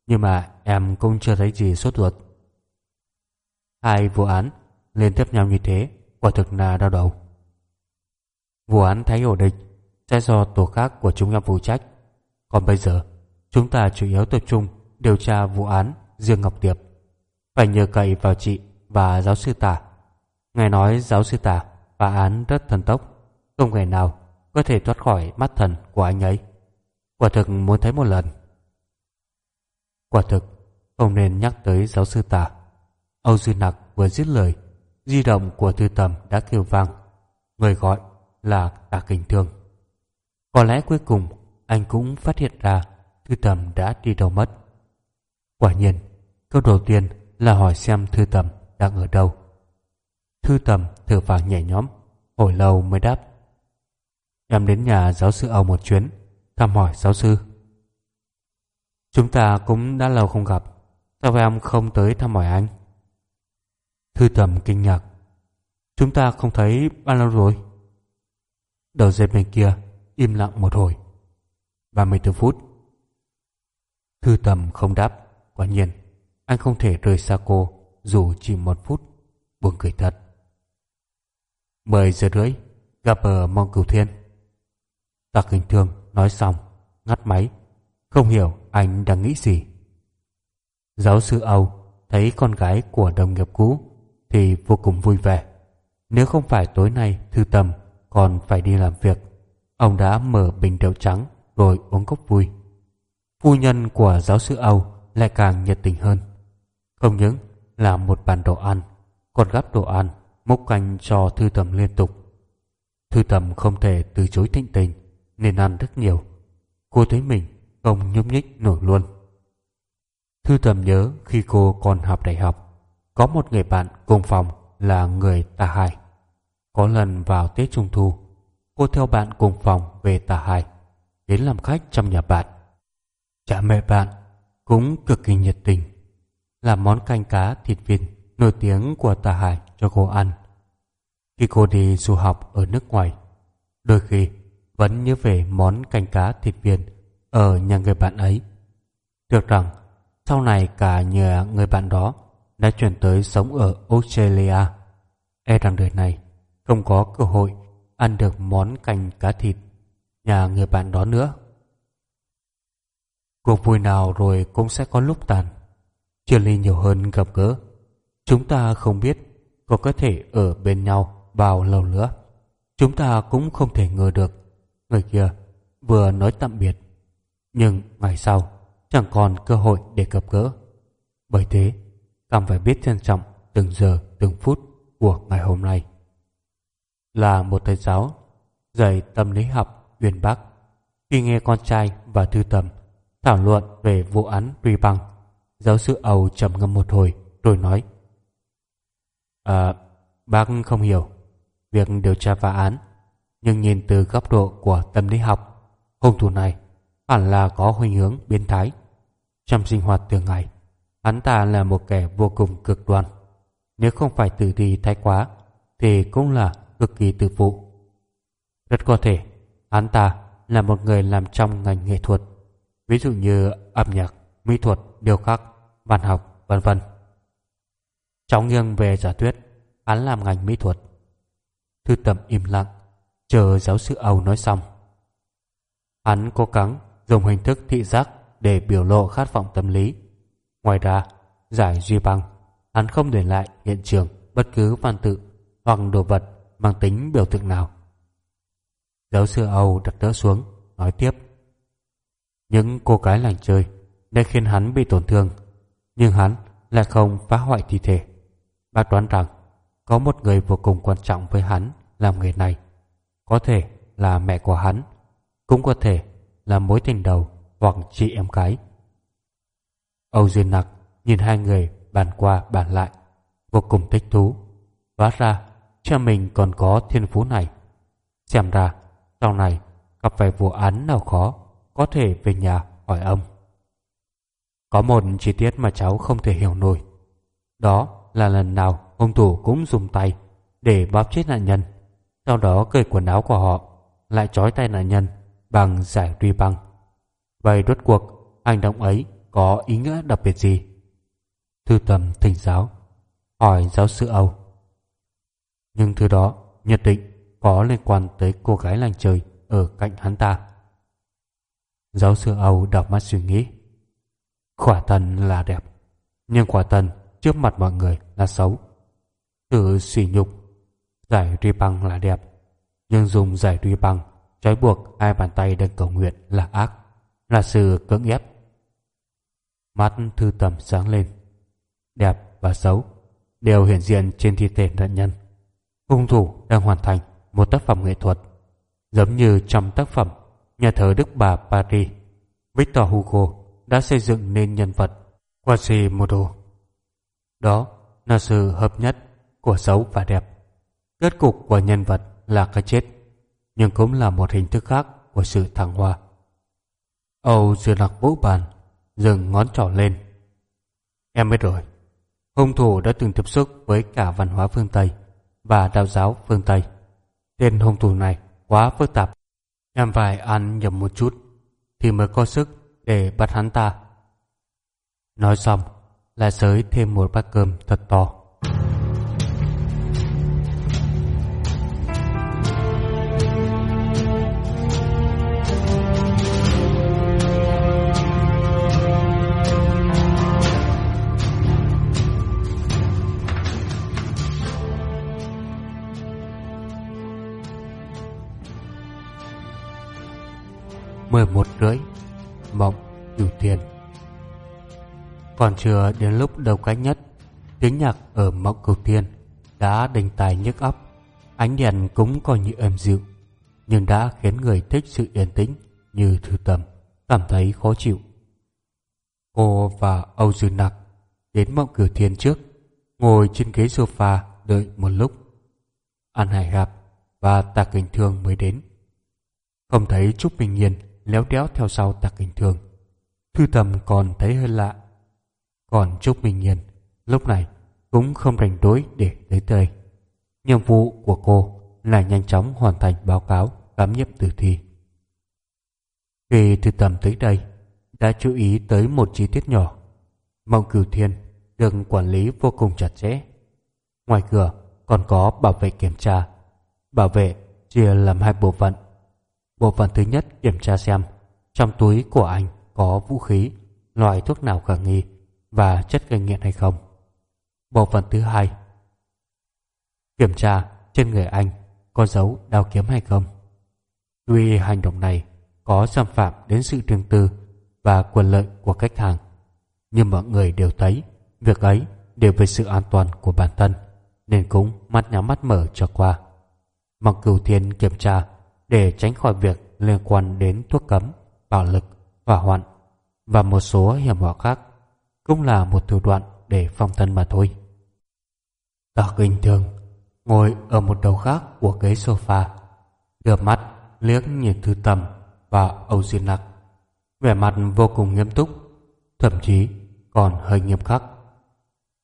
Nhưng mà em cũng chưa thấy gì sốt ruột. Hai vụ án liên tiếp nhau như thế quả thực là đau đầu. Vụ án thái ổ địch sẽ do tổ khác của chúng em phụ trách. Còn bây giờ, chúng ta chủ yếu tập trung điều tra vụ án dương Ngọc Tiệp. Phải nhờ cậy vào chị và giáo sư tả. Ngài nói giáo sư tả phá án rất thần tốc, không ngày nào có thể thoát khỏi mắt thần của anh ấy. Quả thực muốn thấy một lần. Quả thực, không nên nhắc tới giáo sư tả. Âu Duy Nặc vừa dứt lời, di động của thư tầm đã kêu vang. Người gọi là tả kinh thương. Có lẽ cuối cùng anh cũng phát hiện ra thư tầm đã đi đâu mất. Quả nhiên, câu đầu tiên là hỏi xem thư tầm đang ở đâu. Thư tầm thở vào nhẹ nhõm, hồi lâu mới đáp. Em đến nhà giáo sư Âu một chuyến, thăm hỏi giáo sư. Chúng ta cũng đã lâu không gặp, sao em không tới thăm hỏi anh? Thư tầm kinh ngạc. Chúng ta không thấy bao lâu rồi? Đầu dây bên kia im lặng một hồi. 34 phút. Thư tầm không đáp, quả nhiên anh không thể rời xa cô dù chỉ một phút. Buồn cười thật. 10 giờ rưỡi, gặp ở Mong Cửu Thiên. Tạc hình thương nói xong, ngắt máy, không hiểu anh đang nghĩ gì. Giáo sư Âu thấy con gái của đồng nghiệp cũ thì vô cùng vui vẻ. Nếu không phải tối nay thư tầm còn phải đi làm việc, ông đã mở bình rượu trắng rồi uống cốc vui. Phu nhân của giáo sư Âu lại càng nhiệt tình hơn. Không những là một bàn đồ ăn, còn gắp đồ ăn, múc canh cho thư tầm liên tục. Thư tầm không thể từ chối thịnh tình nên ăn rất nhiều. Cô thấy mình không nhúc nhích nổi luôn. Thư tầm nhớ khi cô còn học đại học, có một người bạn cùng phòng là người Tà Hải. Có lần vào Tết Trung Thu, cô theo bạn cùng phòng về Tà Hải, đến làm khách trong nhà bạn. Cha mẹ bạn cũng cực kỳ nhiệt tình, làm món canh cá thịt vịt nổi tiếng của Tà Hải cho cô ăn. Khi cô đi du học ở nước ngoài, đôi khi vẫn nhớ về món canh cá thịt viên ở nhà người bạn ấy. Được rằng, sau này cả nhà người bạn đó đã chuyển tới sống ở Australia E rằng đời này không có cơ hội ăn được món canh cá thịt nhà người bạn đó nữa. Cuộc vui nào rồi cũng sẽ có lúc tàn. Chia ly nhiều hơn gặp gỡ. Chúng ta không biết có có thể ở bên nhau bao lâu nữa. Chúng ta cũng không thể ngờ được người kia vừa nói tạm biệt. Nhưng ngày sau chẳng còn cơ hội để gặp gỡ. Bởi thế, càng phải biết trân trọng từng giờ từng phút của ngày hôm nay. Là một thầy giáo dạy tâm lý học uyên bác khi nghe con trai và thư tầm thảo luận về vụ án truy Băng giáo sư Âu trầm ngâm một hồi rồi nói À, bác không hiểu việc điều tra phá án. Nhưng nhìn từ góc độ của tâm lý học, hung thủ này hẳn là có khuynh hướng biến thái. Trong sinh hoạt thường ngày, hắn ta là một kẻ vô cùng cực đoan. Nếu không phải tự thi thái quá, thì cũng là cực kỳ tự phụ. Rất có thể, hắn ta là một người làm trong ngành nghệ thuật, ví dụ như âm nhạc, mỹ thuật điêu khắc, văn học, vân vân. Cháu nghiêng về giả thuyết, hắn làm ngành mỹ thuật thư tầm im lặng, chờ giáo sư âu nói xong. Hắn cố gắng dùng hình thức thị giác để biểu lộ khát vọng tâm lý. Ngoài ra, giải duy băng, hắn không để lại hiện trường bất cứ văn tự hoặc đồ vật mang tính biểu tượng nào. Giáo sư âu đặt đỡ xuống, nói tiếp. Những cô gái lành chơi đã khiến hắn bị tổn thương, nhưng hắn lại không phá hoại thi thể. Bác đoán rằng có một người vô cùng quan trọng với hắn làm nghề này. Có thể là mẹ của hắn, cũng có thể là mối tình đầu hoặc chị em cái âu duyên nặc nhìn hai người bàn qua bàn lại, vô cùng thích thú, hóa ra cha mình còn có thiên phú này. Xem ra, sau này gặp phải vụ án nào khó, có thể về nhà hỏi ông. Có một chi tiết mà cháu không thể hiểu nổi. Đó là lần nào hung thủ cũng dùng tay để bóp chết nạn nhân sau đó cởi quần áo của họ, lại trói tay nạn nhân bằng giải ruy băng. Vậy rốt cuộc, hành động ấy có ý nghĩa đặc biệt gì? Thư tầm thỉnh giáo, hỏi giáo sư âu. Nhưng thứ đó nhất định có liên quan tới cô gái lành trời ở cạnh hắn ta. Giáo sư âu đọc mắt suy nghĩ. Khỏa thần là đẹp, nhưng khỏa thần trước mặt mọi người là xấu. Tự sỉ nhục giải truy băng là đẹp, nhưng dùng giải truy băng trói buộc hai bàn tay đang cầu nguyện là ác, là sự cưỡng ép. Mắt thư tầm sáng lên, đẹp và xấu đều hiện diện trên thi thể nạn nhân. Hung thủ đang hoàn thành một tác phẩm nghệ thuật, giống như trong tác phẩm nhà thờ Đức Bà Paris Victor Hugo đã xây dựng nên nhân vật Quasimodo. Đó là sự hợp nhất của xấu và đẹp kết cục của nhân vật là cái chết, nhưng cũng là một hình thức khác của sự thăng hoa. Âu dựa lạc vũ bàn dừng ngón trỏ lên. Em biết rồi, hung thủ đã từng tiếp xúc với cả văn hóa phương Tây và đạo giáo phương Tây. Tên hung thủ này quá phức tạp. Em phải ăn nhầm một chút thì mới có sức để bắt hắn ta. Nói xong, lại sới thêm một bát cơm thật to. Mười một rưỡi, mộng cửu Thiền còn chưa đến lúc đầu cách nhất, tiếng nhạc ở mộng cửu thiên đã đình tài nhức óc. Ánh đèn cũng coi như êm dịu, nhưng đã khiến người thích sự yên tĩnh như thư tầm, cảm thấy khó chịu. Cô và âu dư nặc đến mộng cửu thiên trước, ngồi trên ghế sofa đợi một lúc. An hải hạp và Tạ kinh thương mới đến. Không thấy trúc bình nhiên léo đéo theo sau tạc bình thường. Thư tầm còn thấy hơi lạ. Còn trúc minh nhiên lúc này, cũng không rảnh đối để tới tơi nhiệm vụ của cô là nhanh chóng hoàn thành báo cáo khám nghiệm tử thi. Khi thư tầm tới đây, đã chú ý tới một chi tiết nhỏ. Mộng cửu thiên được quản lý vô cùng chặt chẽ. Ngoài cửa còn có bảo vệ kiểm tra. Bảo vệ chia làm hai bộ phận. Bộ phận thứ nhất kiểm tra xem trong túi của anh có vũ khí, loại thuốc nào khả nghi và chất gây nghiện hay không. Bộ phận thứ hai kiểm tra trên người anh có dấu đao kiếm hay không. Tuy hành động này có xâm phạm đến sự riêng tư và quyền lợi của khách hàng, nhưng mọi người đều thấy việc ấy đều về sự an toàn của bản thân nên cũng mắt nhắm mắt mở cho qua. Mặc cửu thiên kiểm tra để tránh khỏi việc liên quan đến thuốc cấm, bạo lực, hỏa hoạn và một số hiểm họa khác cũng là một thủ đoạn để phòng thân mà thôi. Tạ Kinh Thương ngồi ở một đầu khác của ghế sofa, đưa mắt liếc nhìn Thư Tầm và Âu Diên Lạc, vẻ mặt vô cùng nghiêm túc, thậm chí còn hơi nghiêm khắc.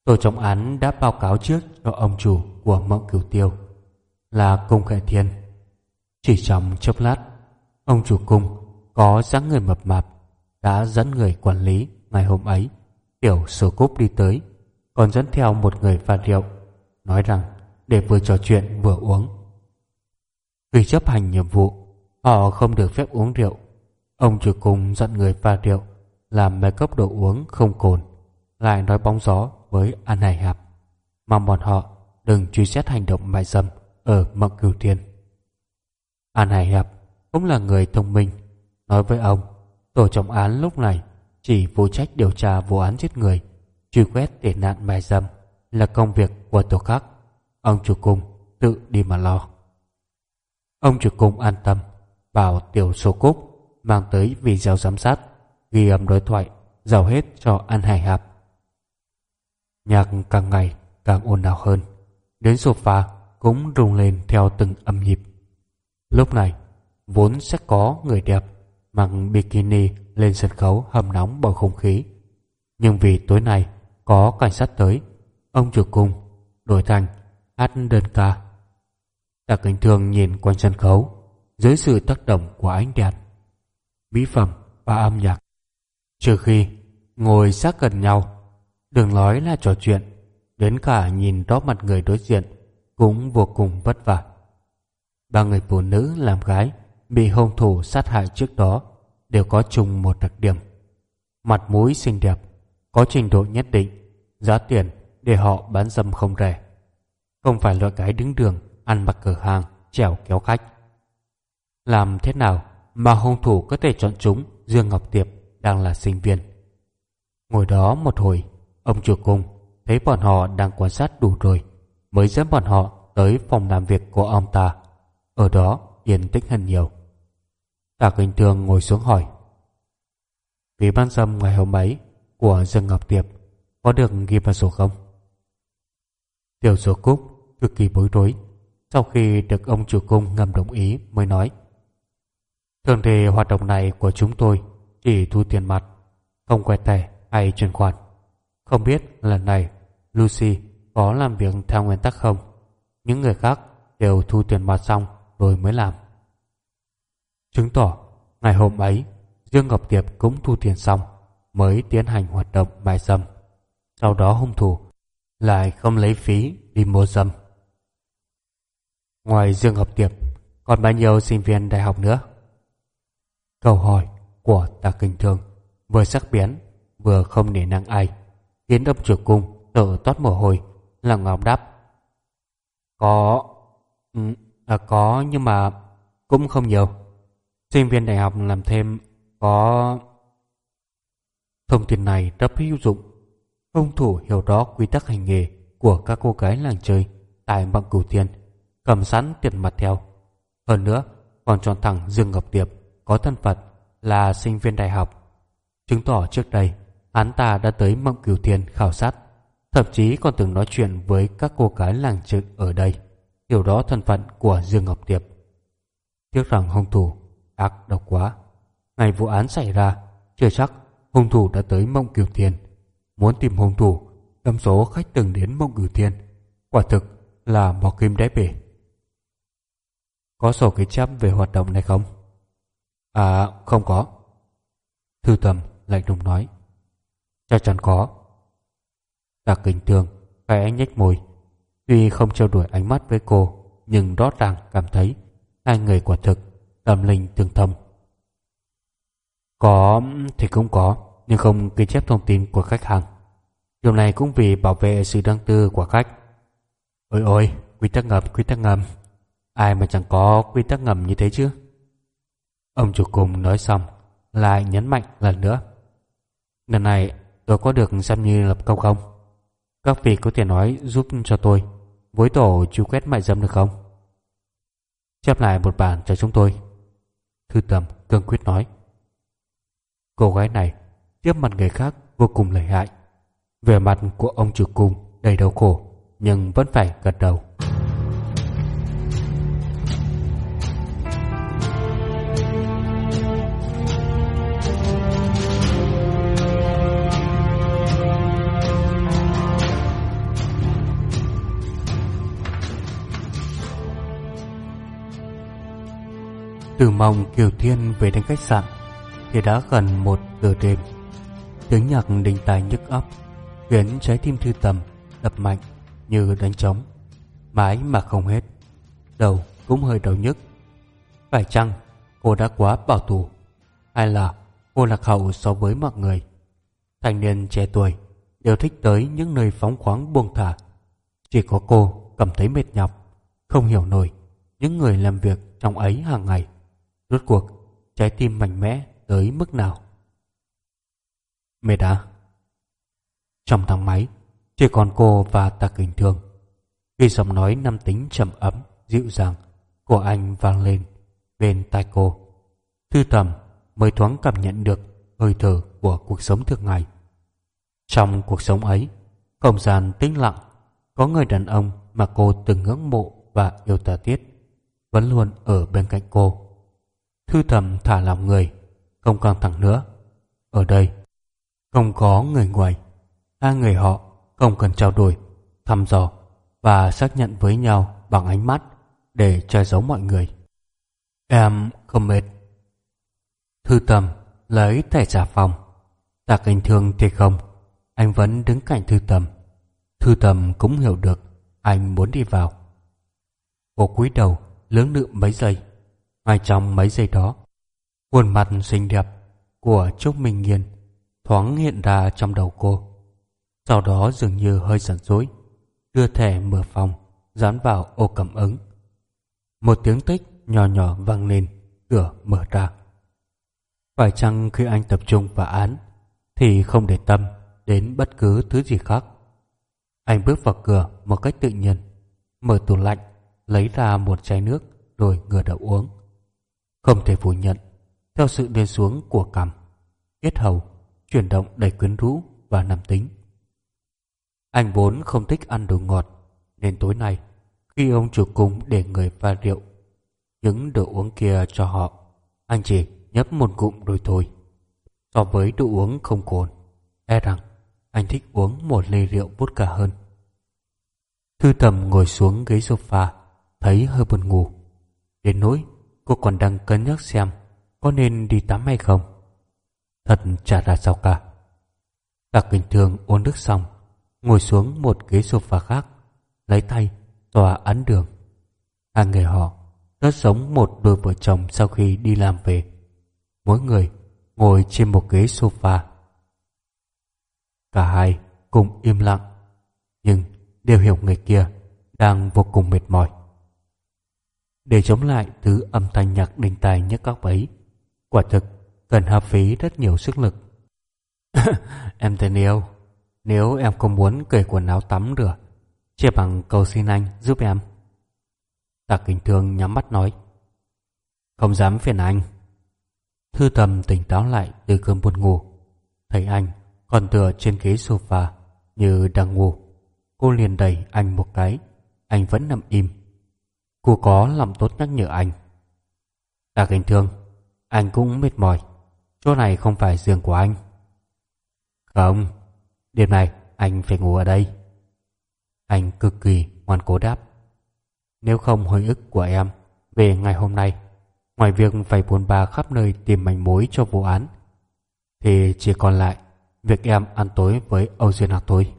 Tổ trọng án đã báo cáo trước cho ông chủ của Mộng Cửu Tiêu là Cung Khải Thiên. Chỉ trong chốc lát, ông chủ cung có dáng người mập mạp đã dẫn người quản lý ngày hôm ấy tiểu sổ cúp đi tới còn dẫn theo một người pha rượu nói rằng để vừa trò chuyện vừa uống khi chấp hành nhiệm vụ họ không được phép uống rượu ông chủ cung dẫn người pha rượu làm mấy cốc đồ uống không cồn lại nói bóng gió với An Hải Hạp mong bọn họ đừng truy xét hành động mại dâm ở Mộng Cửu Thiên. An Hải Hạp cũng là người thông minh, nói với ông, tổ trọng án lúc này chỉ phụ trách điều tra vụ án giết người, truy quét tệ nạn mại dâm là công việc của tổ khác. Ông chủ cung tự đi mà lo. Ông chủ cung an tâm, bảo tiểu số cúc mang tới video giám sát, ghi âm đối thoại, giàu hết cho An Hải Hạp Nhạc càng ngày càng ồn ào hơn, Đến sofa cũng rung lên theo từng âm nhịp. Lúc này, vốn sẽ có người đẹp mặc bikini lên sân khấu hầm nóng bầu không khí. Nhưng vì tối nay có cảnh sát tới, Ông chủ cung đổi thành hát đơn ca Tạ Kính Thương nhìn quanh sân khấu, dưới sự tác động của ánh đèn, mỹ phẩm và âm nhạc. Trừ khi ngồi sát gần nhau, Đừng nói là trò chuyện, Đến cả nhìn rõ mặt người đối diện Cũng vô cùng vất vả và người phụ nữ làm gái Bị hung thủ sát hại trước đó Đều có chung một đặc điểm. Mặt mũi xinh đẹp, Có trình độ nhất định, Giá tiền để họ bán dâm không rẻ. Không phải loại gái đứng đường, Ăn mặc cửa hàng, trèo kéo khách. Làm thế nào mà hung thủ có thể chọn chúng? Dương Ngọc Tiệp đang là sinh viên. Ngồi đó một hồi, Ông chủ cung thấy bọn họ đang quan sát đủ rồi, mới dẫn bọn họ tới phòng làm việc của ông ta. Ở đó yên tĩnh hơn nhiều. Tạ Kinh Thương ngồi xuống hỏi. Vì ban dâm ngày hôm ấy của Dương Ngọc Tiệp có được ghi vào sổ không? Tiểu số Cúc cực kỳ bối rối sau khi được ông chủ cung ngầm đồng ý mới nói Thường thì hoạt động này của chúng tôi chỉ thu tiền mặt, không quẹt thẻ hay chuyển khoản. Không biết lần này Lucy có làm việc theo nguyên tắc không? Những người khác đều thu tiền mặt xong rồi mới làm. Chứng tỏ ngày hôm ấy Dương Ngọc Tiệp cũng thu tiền xong mới tiến hành hoạt động mại dâm. Sau đó hung thủ lại không lấy phí đi mua dâm. Ngoài Dương Ngọc Tiệp còn bao nhiêu sinh viên đại học nữa? Câu hỏi của Tạ Kinh Thương vừa sắc bén vừa không nể năng ai khiến ông chủ cung tự toát mồ hôi lặng ngọc đáp có ừ, à, có nhưng mà cũng không nhiều. Sinh viên đại học làm thêm có thông tin này rất hữu dụng. Hung thủ hiểu rõ quy tắc hành nghề của các cô gái làng chơi tại bằng cửu thiên cầm sẵn tiền mặt theo. Hơn nữa còn chọn thẳng dương ngọc tiệp có thân phận là sinh viên đại học. Chứng tỏ trước đây hắn ta đã tới mộng cửu thiên khảo sát thậm chí còn từng nói chuyện với các cô gái làng trực ở đây hiểu rõ thân phận của dương ngọc tiệp tiếc rằng hung thủ ác độc quá. Ngày vụ án xảy ra, chưa chắc hung thủ đã tới mộng cửu thiên. Muốn tìm hung thủ tâm số khách từng đến mộng cửu thiên. Quả thực là mò kim đáy bể. Có sổ ghi chép về hoạt động này không? À không có. Thư tầm lạnh lùng nói. Chắc chắn có. Tạ kinh thường thương anh nhếch môi. Tuy không trao đổi ánh mắt với cô, Nhưng rõ ràng cảm thấy Hai người quả thực tâm linh tương thông. Có, thì cũng có, Nhưng không ghi chép thông tin của khách hàng. Điều này cũng vì bảo vệ sự đăng tư của khách. Ôi ôi, Quy tắc ngầm, quy tắc ngầm. Ai mà chẳng có quy tắc ngầm như thế chứ? Ông chủ cùng nói xong, Lại nhấn mạnh lần nữa. Lần này, tôi có được xem như lập công không? Các vị có thể nói giúp cho tôi. Với tổ chú quét mại dâm được không? Chép lại một bản cho chúng tôi. Thư tầm cương quyết nói. Cô gái này Tiếp mặt người khác vô cùng lợi hại. Về mặt của ông chủ cung đầy đau khổ, Nhưng vẫn phải gật đầu. Từ mong Kiều Thiên về đến khách sạn, Thì đã gần một giờ đêm. Tiếng nhạc đình tài nhức óc, Khiến trái tim thư tầm đập mạnh như đánh trống. Mãi mà không hết, Đầu cũng hơi đau nhức. Phải chăng cô đã quá bảo thủ, Hay là cô lạc hậu so với mọi người? Thanh niên trẻ tuổi Đều thích tới những nơi phóng khoáng buông thả. Chỉ có cô cảm thấy mệt nhọc, Không hiểu nổi Những người làm việc trong ấy hàng ngày. Rốt cuộc, trái tim mạnh mẽ tới mức nào? Mệt à Trong thang máy, Chỉ còn cô và tạ kình thương. Khi giọng nói nam tính trầm ấm, Dịu dàng của anh vang lên Bên tai cô, Thư tầm mới thoáng cảm nhận được Hơi thở của cuộc sống thường ngày. Trong cuộc sống ấy, Không gian tĩnh lặng, Có người đàn ông mà cô từng ngưỡng mộ Và yêu tà tiết Vẫn luôn ở bên cạnh cô. Thư thầm thả lòng người, Không căng thẳng nữa. Ở đây, Không có người ngoài. Hai người họ không cần trao đổi, Thăm dò Và xác nhận với nhau bằng ánh mắt Để che giấu mọi người. Em không mệt. Thư tầm lấy thẻ trả phòng. Tạc anh thương thì không, Anh vẫn đứng cạnh thư tầm Thư tầm cũng hiểu được Anh muốn đi vào. Cô cúi đầu, lưỡng lự mấy giây ngay trong mấy giây đó, Khuôn mặt xinh đẹp Của Trúc Minh Nghiên Thoáng hiện ra trong đầu cô. Sau đó dường như hơi giận dỗi, Đưa thẻ mở phòng, Dán vào ô cảm ứng. Một tiếng tích nhỏ nhỏ vang lên, Cửa mở ra. Phải chăng khi anh tập trung vào án, Thì không để tâm Đến bất cứ thứ gì khác? Anh bước vào cửa một cách tự nhiên, Mở tủ lạnh, Lấy ra một chai nước, Rồi ngửa đầu uống không thể phủ nhận. Theo sự lên xuống của cằm Yết hầu Chuyển động đầy quyến rũ và nam tính. Anh vốn không thích ăn đồ ngọt, Nên tối nay, Khi ông chủ cung để người pha rượu, Những đồ uống kia cho họ, Anh chỉ nhấp một cụm rồi thôi. So với đồ uống không cồn E rằng anh thích uống một ly rượu vodka hơn. Thư tầm ngồi xuống ghế sofa, Thấy hơi buồn ngủ. Đến nỗi Cô còn đang cân nhắc xem Có nên đi tắm hay không. Thật chả ra sao cả. Tạc bình thường uống nước xong, Ngồi xuống một ghế sofa khác, Lấy tay tòa ấn đường. Hàng người họ Rất giống một đôi vợ chồng sau khi đi làm về. Mỗi người ngồi trên một ghế sofa. Cả hai cùng im lặng, Nhưng đều hiểu người kia Đang vô cùng mệt mỏi để chống lại thứ âm thanh nhạc đình tài nhất các ấy. Quả thực cần hợp phí rất nhiều sức lực. em thân yêu, nếu em không muốn cởi quần áo tắm rửa, chỉ bằng cầu xin anh giúp em. Tạc kinh thương nhắm mắt nói. Không dám phiền anh. Thư tầm tỉnh táo lại từ cơn buồn ngủ. Thấy anh còn tựa trên ghế sofa như đang ngủ. Cô liền đẩy anh một cái. Anh vẫn nằm im Cô có lòng tốt nhắc nhở anh. Tạ kính thương, Anh cũng mệt mỏi. Chỗ này không phải giường của anh. Không, Đêm này anh phải ngủ ở đây. Anh cực kỳ ngoan cố đáp. Nếu không hồi ức của em Về ngày hôm nay, Ngoài việc phải buồn bà khắp nơi tìm manh mối cho vụ án, Thì chỉ còn lại Việc em ăn tối với Âu Duyên Hạc thôi.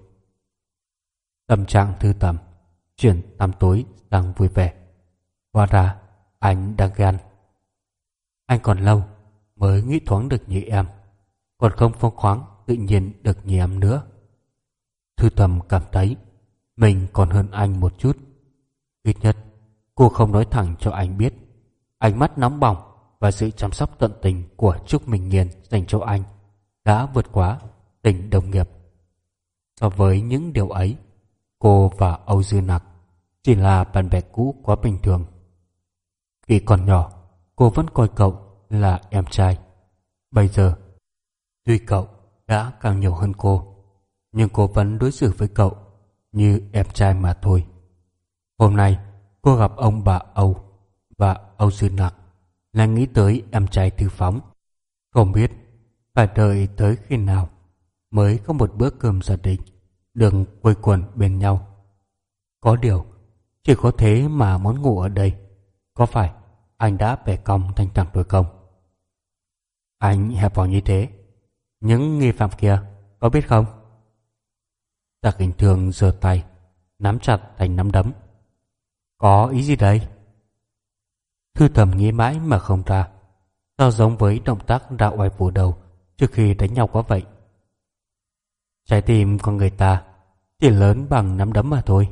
Tâm trạng thư tầm chuyển tăm tối sang vui vẻ. Hóa ra anh đang ghen. Anh còn lâu mới nghĩ thoáng được như em, còn không phong khoáng tự nhiên được như em nữa. Thư tầm cảm thấy mình còn hơn anh một chút. Ít nhất, cô không nói thẳng cho anh biết. Ánh mắt nóng bỏng và sự chăm sóc tận tình của Trúc Minh Nghiên dành cho anh đã vượt quá tình đồng nghiệp. So với những điều ấy, cô và Âu Dư Nặc chỉ là bạn bè cũ quá bình thường. Khi còn nhỏ, cô vẫn coi cậu là em trai. Bây giờ, tuy cậu đã càng nhiều hơn cô, nhưng cô vẫn đối xử với cậu như em trai mà thôi. Hôm nay, cô gặp ông bà Âu và Âu Sư Nặc là nghĩ tới em trai thư phóng. Không biết phải đợi tới khi nào mới có một bữa cơm gia đình được quây quần bên nhau. Có điều, chỉ có thế mà món ngủ ở đây. Có phải anh đã bẻ cong thành thẳng rồi không? Anh hẹp vào như thế. Những nghi phạm kia có biết không? Tạc hình thường giơ tay, nắm chặt thành nắm đấm. Có ý gì đây? Thư thầm nghĩ mãi mà không ra. Sao giống với động tác ra oai phủ đầu trước khi đánh nhau quá vậy? Trái tim con người ta chỉ lớn bằng nắm đấm mà thôi.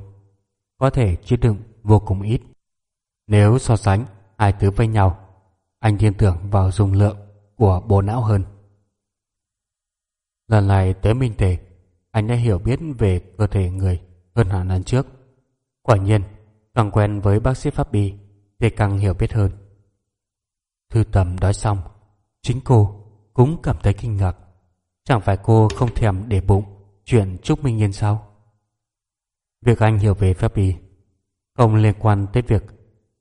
Có thể chứa đựng vô cùng ít. Nếu so sánh hai thứ với nhau, anh tin tưởng vào dung lượng của bộ não hơn. Lần này tới Minh Tề, anh đã hiểu biết về cơ thể người hơn hẳn lần trước. Quả nhiên, càng quen với bác sĩ Pháp y thì càng hiểu biết hơn. Thư tầm nói xong, chính cô cũng cảm thấy kinh ngạc. Chẳng phải cô không thèm để bụng chuyện Trúc Minh nhiên sao? Việc anh hiểu về Pháp y không liên quan tới việc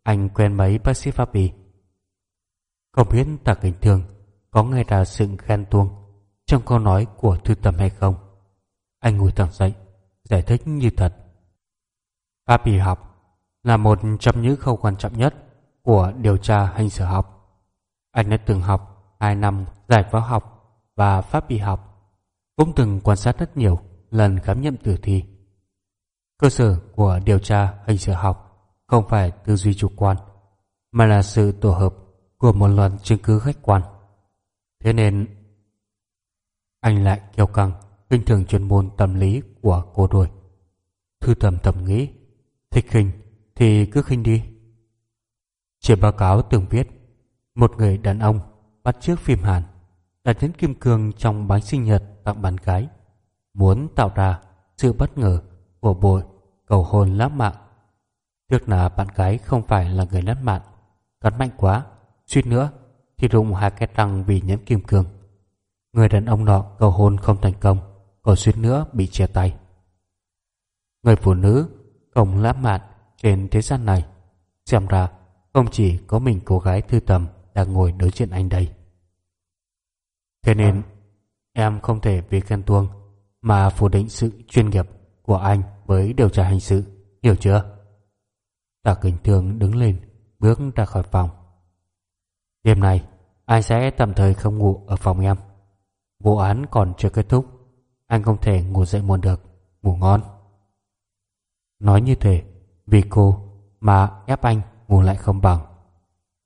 anh quen mấy bác sĩ Pháp y Không biết Tạc hình Thường có nghe ra sự ghen tuông trong câu nói của Thư Tầm hay không? Anh ngồi thẳng dậy, giải thích như thật. Pháp y học là một trong những khâu quan trọng nhất của điều tra hành sự học. Anh đã từng học 2 năm giải phẫu học và pháp y học, cũng từng quan sát rất nhiều lần khám nghiệm tử thi. Cơ sở của điều tra hình sự học không phải tư duy chủ quan, mà là sự tổ hợp của một loạt chứng cứ khách quan. Thế nên anh lại kiêu căng kinh thường chuyên môn tâm lý của cô đuổi. Thư tầm thầm nghĩ, thích khinh thì cứ khinh đi. Trên báo cáo từng viết, một người đàn ông bắt trước phim Hàn đặt nhấn kim cương trong bánh sinh nhật tặng bạn gái, muốn tạo ra sự bất ngờ của bội cầu hôn lãng mạn. Tiếc là bạn gái không phải là người lãng mạn, cắn mạnh quá, suýt nữa thì rụng hai cái răng vì nhẫn kim cương. Người đàn ông nọ cầu hôn không thành công, còn suýt nữa bị chia tay. Người phụ nữ không lãng mạn trên thế gian này, xem ra không chỉ có mình cô gái thư tầm đang ngồi đối diện anh đây. Thế nên em không thể vì khen tuông mà phủ định sự chuyên nghiệp của anh với điều tra hành sự, hiểu chưa? Tạ Kinh Thương đứng lên, bước ra khỏi phòng. Đêm nay anh sẽ tạm thời không ngủ ở phòng em. Vụ án còn chưa kết thúc, anh không thể ngủ dậy muộn được, ngủ ngon. Nói như thế, vì cô mà ép anh ngủ lại không bằng.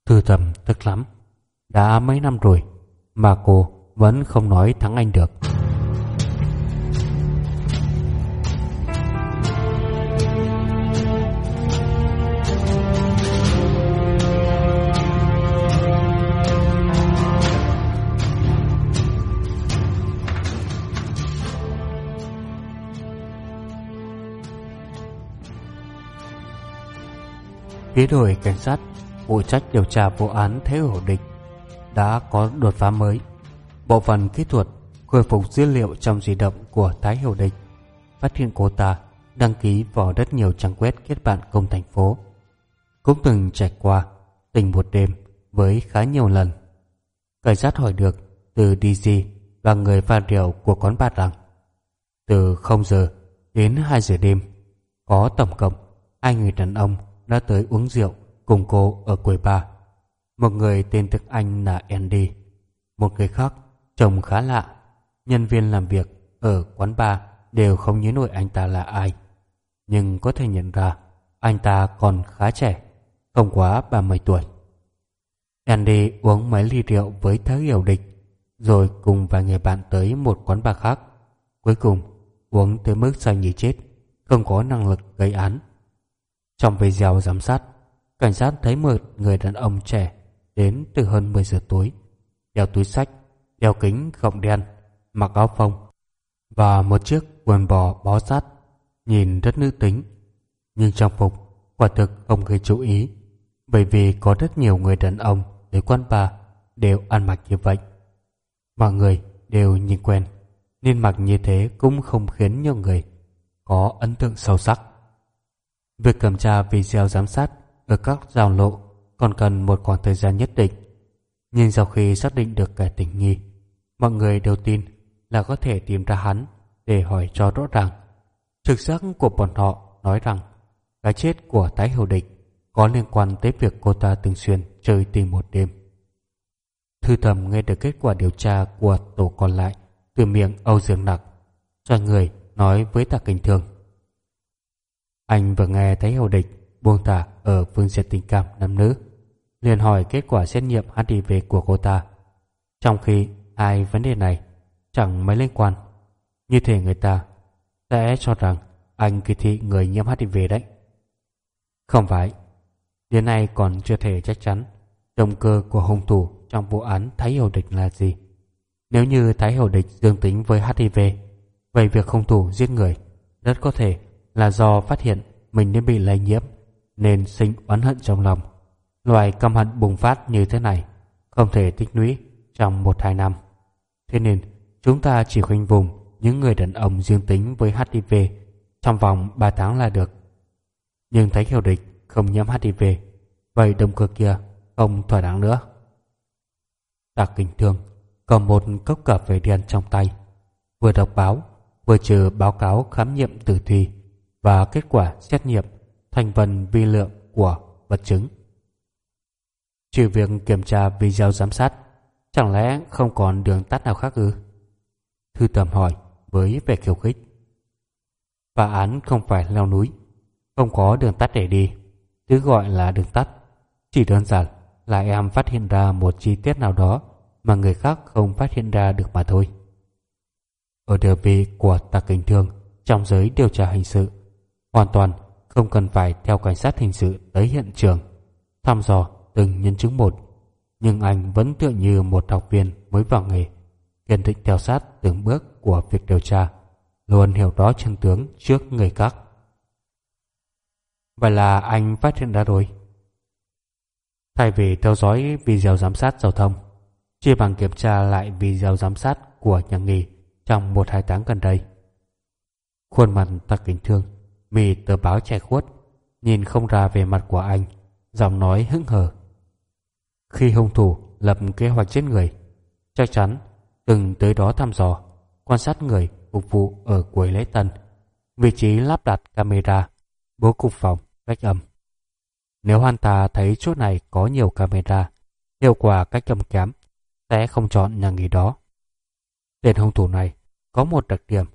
Thư thầm tức lắm. Đã mấy năm rồi mà cô vẫn không nói thắng anh được. Phía đội cảnh sát, phụ trách điều tra vụ án Thế Hổ Địch, đã có đột phá mới. Bộ phận kỹ thuật khôi phục dữ liệu trong di động của Thái Hiểu Địch, phát hiện cô ta đăng ký vào rất nhiều trang web kết bạn công thành phố. Cũng từng trải qua tình một đêm với khá nhiều lần. Cảnh sát hỏi được từ DG và người pha rượu của quán bar rằng, từ 0 giờ đến 2 giờ đêm, có tổng cộng hai người đàn ông đã tới uống rượu cùng cô ở quầy bar. Một người tên thực Anh là Andy, một người khác trông khá lạ. Nhân viên làm việc ở quán bar đều không nhớ nổi anh ta là ai, nhưng có thể nhận ra anh ta còn khá trẻ, không quá 30 tuổi. Andy uống mấy ly rượu với Thái Hiểu Địch, rồi cùng vài người bạn tới một quán bar khác. Cuối cùng, uống tới mức say như chết, không có năng lực gây án. Trong video giám sát, cảnh sát thấy một người đàn ông trẻ đến từ hơn 10 giờ tối, đeo túi sách, đeo kính gọng đen, mặc áo phông và một chiếc quần bò bó sát, nhìn rất nữ tính. Nhưng trang phục quả thực không gây chú ý, bởi vì có rất nhiều người đàn ông tới quán bar đều ăn mặc như vậy. Mọi người đều nhìn quen, nên mặc như thế cũng không khiến nhiều người có ấn tượng sâu sắc. Việc kiểm tra video giám sát ở các giao lộ còn cần một khoảng thời gian nhất định. Nhưng sau khi xác định được kẻ tình nghi, mọi người đều tin là có thể tìm ra hắn để hỏi cho rõ ràng. Thực giác của bọn họ nói rằng cái chết của tái hiểu địch có liên quan tới việc cô ta thường xuyên chơi tình một đêm. Thư thầm nghe được kết quả điều tra của tổ còn lại từ miệng Âu Dương Nặc, cho người nói với Tạ Kinh thường. Anh vừa nghe thấy hậu địch buông thả ở phương diện tình cảm nam nữ, liền hỏi kết quả xét nghiệm HIV của cô ta. Trong khi hai vấn đề này chẳng mấy liên quan, như thể người ta sẽ cho rằng anh kỳ thị người nhiễm HIV đấy. Không phải, đến nay còn chưa thể chắc chắn động cơ của hung thủ trong vụ án Thái hậu Địch là gì. Nếu như Thái hậu Địch dương tính với HIV, vậy việc hung thủ giết người rất có thể là do phát hiện mình đã bị lây nhiễm nên sinh oán hận trong lòng. loài căm hận bùng phát như thế này không thể tích lũy trong một hai năm. Thế nên chúng ta chỉ khoanh vùng những người đàn ông dương tính với HIV trong vòng 3 tháng là được. Nhưng thấy hiểu địch không nhiễm HIV, vậy động cơ kia không thỏa đáng nữa. Tạc kinh thương cầm một cốc cà phê đen trong tay, vừa đọc báo, vừa chờ báo cáo khám nghiệm tử thi và kết quả xét nghiệm thành phần vi lượng của vật chứng. Trừ việc kiểm tra video giám sát, chẳng lẽ không còn đường tắt nào khác ư? Thư tầm hỏi với vẻ khiêu khích. Phá án không phải leo núi, không có đường tắt để đi, thứ gọi là đường tắt. Chỉ đơn giản là em phát hiện ra một chi tiết nào đó mà người khác không phát hiện ra được mà thôi. Ở địa vị của tạc kinh thương trong giới điều tra hình sự, hoàn toàn không cần phải theo cảnh sát hình sự tới hiện trường, thăm dò từng nhân chứng một. Nhưng anh vẫn tựa như một học viên mới vào nghề, kiên định theo sát từng bước của việc điều tra, luôn hiểu rõ chân tướng trước người khác. Vậy là anh phát hiện ra rồi. Thay vì theo dõi video giám sát giao thông, chia bằng kiểm tra lại video giám sát của nhà nghỉ trong một hai tháng gần đây. Khuôn mặt thật kính thương vì tờ báo che khuất, nhìn không ra về mặt của anh, giọng nói hững hờ. Khi hung thủ lập kế hoạch giết người, chắc chắn từng tới đó thăm dò, quan sát người phục vụ ở cuối lễ tân, vị trí lắp đặt camera, bố cục phòng, cách âm. Nếu hắn ta thấy chỗ này có nhiều camera, hiệu quả cách âm kém, sẽ không chọn nhà nghỉ đó. Tên hung thủ này có một đặc điểm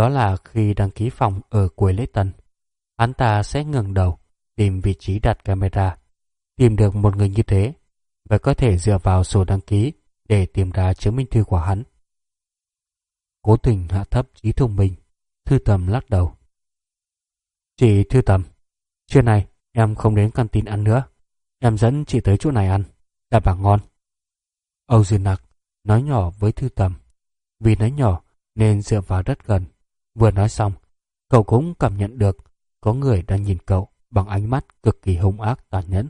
đó là khi đăng ký phòng ở cuối lễ tân, hắn ta sẽ ngừng đầu tìm vị trí đặt camera. Tìm được một người như thế và có thể dựa vào sổ đăng ký để tìm ra chứng minh thư của hắn. Cố tình hạ thấp trí thông minh, Thư Tầm lắc đầu. Chị Thư Tầm, trưa này em không đến căn tin ăn nữa. Em dẫn chị tới chỗ này ăn, đảm bảo ngon. Âu Dương Nặc nói nhỏ với Thư Tầm. Vì nói nhỏ nên dựa vào rất gần. Vừa nói xong, cậu cũng cảm nhận được có người đang nhìn cậu bằng ánh mắt cực kỳ hung ác tàn nhẫn.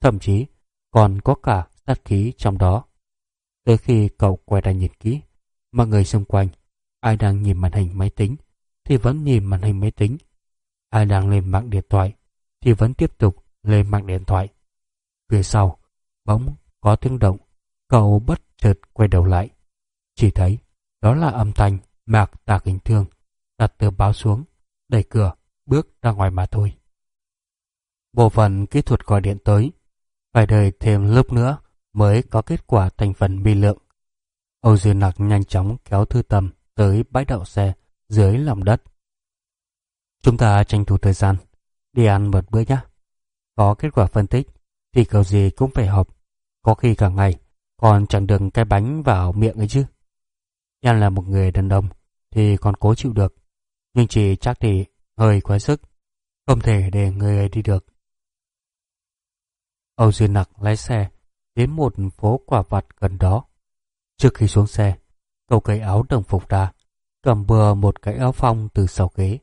Thậm chí còn có cả sát khí trong đó. Tới khi cậu quay ra nhìn kỹ, mọi người xung quanh, ai đang nhìn màn hình máy tính thì vẫn nhìn màn hình máy tính. Ai đang lên mạng điện thoại thì vẫn tiếp tục lên mạng điện thoại. Phía sau, bóng có tiếng động, cậu bất chợt quay đầu lại. Chỉ thấy đó là âm thanh Mạc Tà Kính Thương đặt tờ báo xuống, đẩy cửa, bước ra ngoài mà thôi. Bộ phận kỹ thuật gọi điện tới, phải đợi thêm lúc nữa mới có kết quả thành phần bi lượng. Âu Dư Nặc nhanh chóng kéo thư tầm tới bãi đậu xe dưới lòng đất. Chúng ta tranh thủ thời gian, đi ăn một bữa nhé. Có kết quả phân tích thì cầu gì cũng phải họp. Có khi cả ngày còn chẳng đừng cái bánh vào miệng ấy chứ. Em là một người đàn ông thì còn cố chịu được. Nhưng chỉ chắc thì hơi quá sức. Không thể để người ấy đi được. Âu Duyên Nặc lái xe đến một phố quả vặt gần đó. Trước khi xuống xe, cậu cởi áo đồng phục ra, cầm bừa một cái áo phông từ sau ghế,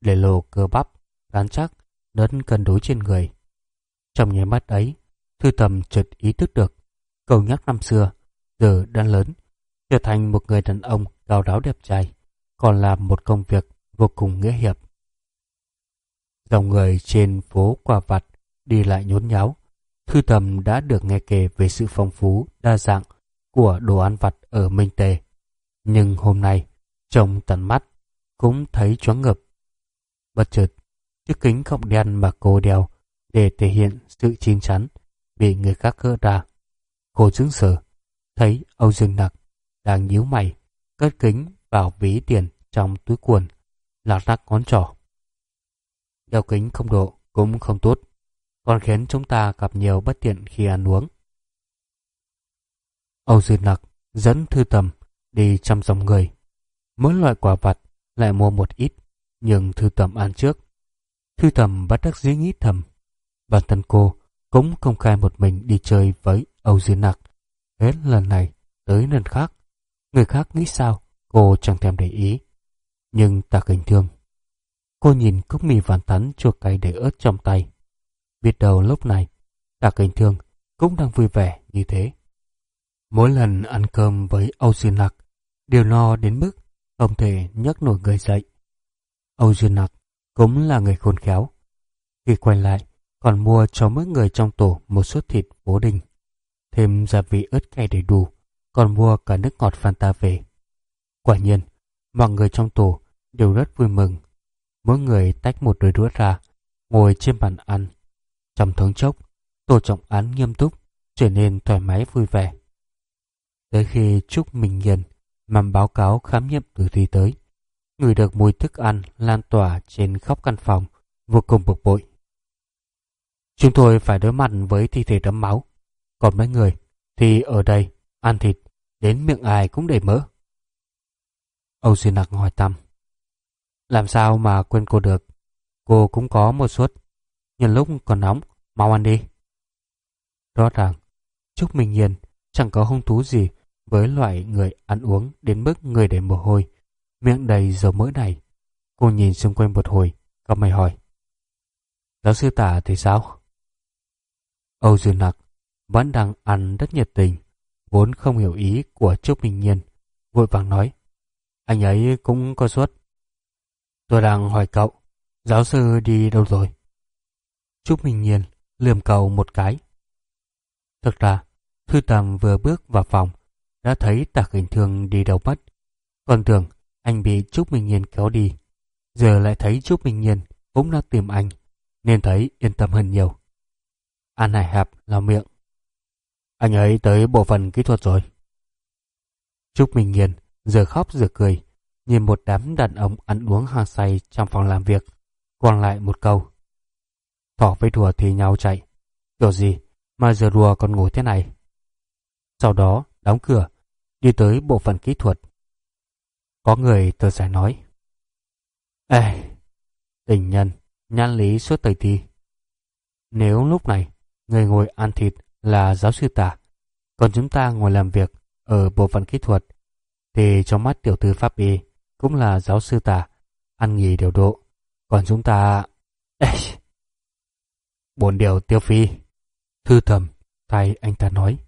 để lộ cơ bắp, rắn chắc, đớn cân đối trên người. Trong nháy mắt ấy, Thư Tầm chợt ý thức được, cậu nhắc năm xưa, giờ đã lớn, trở thành một người đàn ông cao đáo đẹp trai, còn làm một công việc vô cùng nghĩa hiệp. Dòng người trên phố quả vặt đi lại nhốn nháo, Thư Tầm đã được nghe kể về sự phong phú, đa dạng của đồ ăn vặt ở Minh Tề. Nhưng hôm nay, trông tận mắt, cũng thấy choáng ngợp. Bất chợt, chiếc kính gọng đen mà cô đeo để thể hiện sự chín chắn bị người khác gỡ ra. Cô chứng sở, thấy Âu Dương Nặc đang nhíu mày, cất kính vào ví tiền trong túi quần, lạc rắc ngón trỏ. Đeo kính không độ cũng không tốt, còn khiến chúng ta gặp nhiều bất tiện khi ăn uống. Âu Dương Nặc dẫn Thư Tầm đi chăm dòng người. Mỗi loại quả vặt lại mua một ít, nhưng Thư Tầm ăn trước. Thư Tầm bắt đắc dĩ nghĩ thầm. Bản thân cô cũng công khai một mình đi chơi với Âu Dương Nặc. Hết lần này tới lần khác. Người khác nghĩ sao, cô chẳng thèm để ý. Nhưng ta kinh thương. Cô nhìn cốc mì vằn thắn chua cay để ớt trong tay. Biết đầu lúc này, ta kinh thương cũng đang vui vẻ như thế. Mỗi lần ăn cơm với Âu Dương Nặc, đều no đến mức không thể nhấc nổi người dậy. Âu Dương Nặc cũng là người khôn khéo. Khi quay lại, còn mua cho mỗi người trong tổ một suất thịt bố đình. Thêm gia vị ớt cay đầy đủ, còn mua cả nước ngọt Fanta về. Quả nhiên, mọi người trong tổ đều rất vui mừng. Mỗi người tách một đôi đũa ra, ngồi trên bàn ăn. Trong thoáng chốc, tổ trọng án nghiêm túc, trở nên thoải mái vui vẻ. Tới khi Trúc Minh Nhân mang báo cáo khám nghiệm tử thi tới, người được mùi thức ăn lan tỏa trên khắp căn phòng, vô cùng bực bội. Chúng tôi phải đối mặt với thi thể đẫm máu, còn mấy người thì ở đây ăn thịt, đến miệng ai cũng đầy mỡ. Âu Duy Nặc hỏi thăm. Làm sao mà quên cô được? Cô cũng có một suất. Nhân lúc còn nóng, mau ăn đi. Rõ ràng, Trúc Minh Hiền chẳng có hung thú gì với loại người ăn uống đến mức người đầy mồ hôi, miệng đầy dầu mỡ này. Cô nhìn xung quanh một hồi, cặp mày hỏi. Giáo sư tả thì sao? Âu Dương Nặc vẫn đang ăn rất nhiệt tình, vốn không hiểu ý của Trúc Minh Nhiên, vội vàng nói. Anh ấy cũng có suất. Tôi đang hỏi cậu, giáo sư đi đâu rồi? Trúc Minh Nhiên lườm cậu một cái. Thực ra, Thư Tầm vừa bước vào phòng, đã thấy Tạc Hình Thương đi đâu mất. Còn tưởng anh bị Trúc Minh Nhiên kéo đi. Giờ lại thấy Trúc Minh Nhiên cũng đang tìm anh, nên thấy yên tâm hơn nhiều. An Hải Hạp lao miệng. Anh ấy tới bộ phận kỹ thuật rồi. Trúc Minh nghiền giờ khóc giờ cười, nhìn một đám đàn ông ăn uống hang say trong phòng làm việc, còn lại một câu. Thỏ với đùa thì nhau chạy. Kiểu gì mà giờ đùa còn ngồi thế này? Sau đó đóng cửa, đi tới bộ phận kỹ thuật. Có người thở dài nói. Ê, tình nhân, nhan lý suốt thời thi. Nếu lúc này người ngồi ăn thịt là giáo sư tả, còn chúng ta ngồi làm việc ở bộ phận kỹ thuật, thì trong mắt tiểu thư pháp y cũng là giáo sư tả, ăn nghỉ điều độ. Còn chúng ta... Ê! Bốn điều tiêu phi. Thư thầm, thay anh ta nói.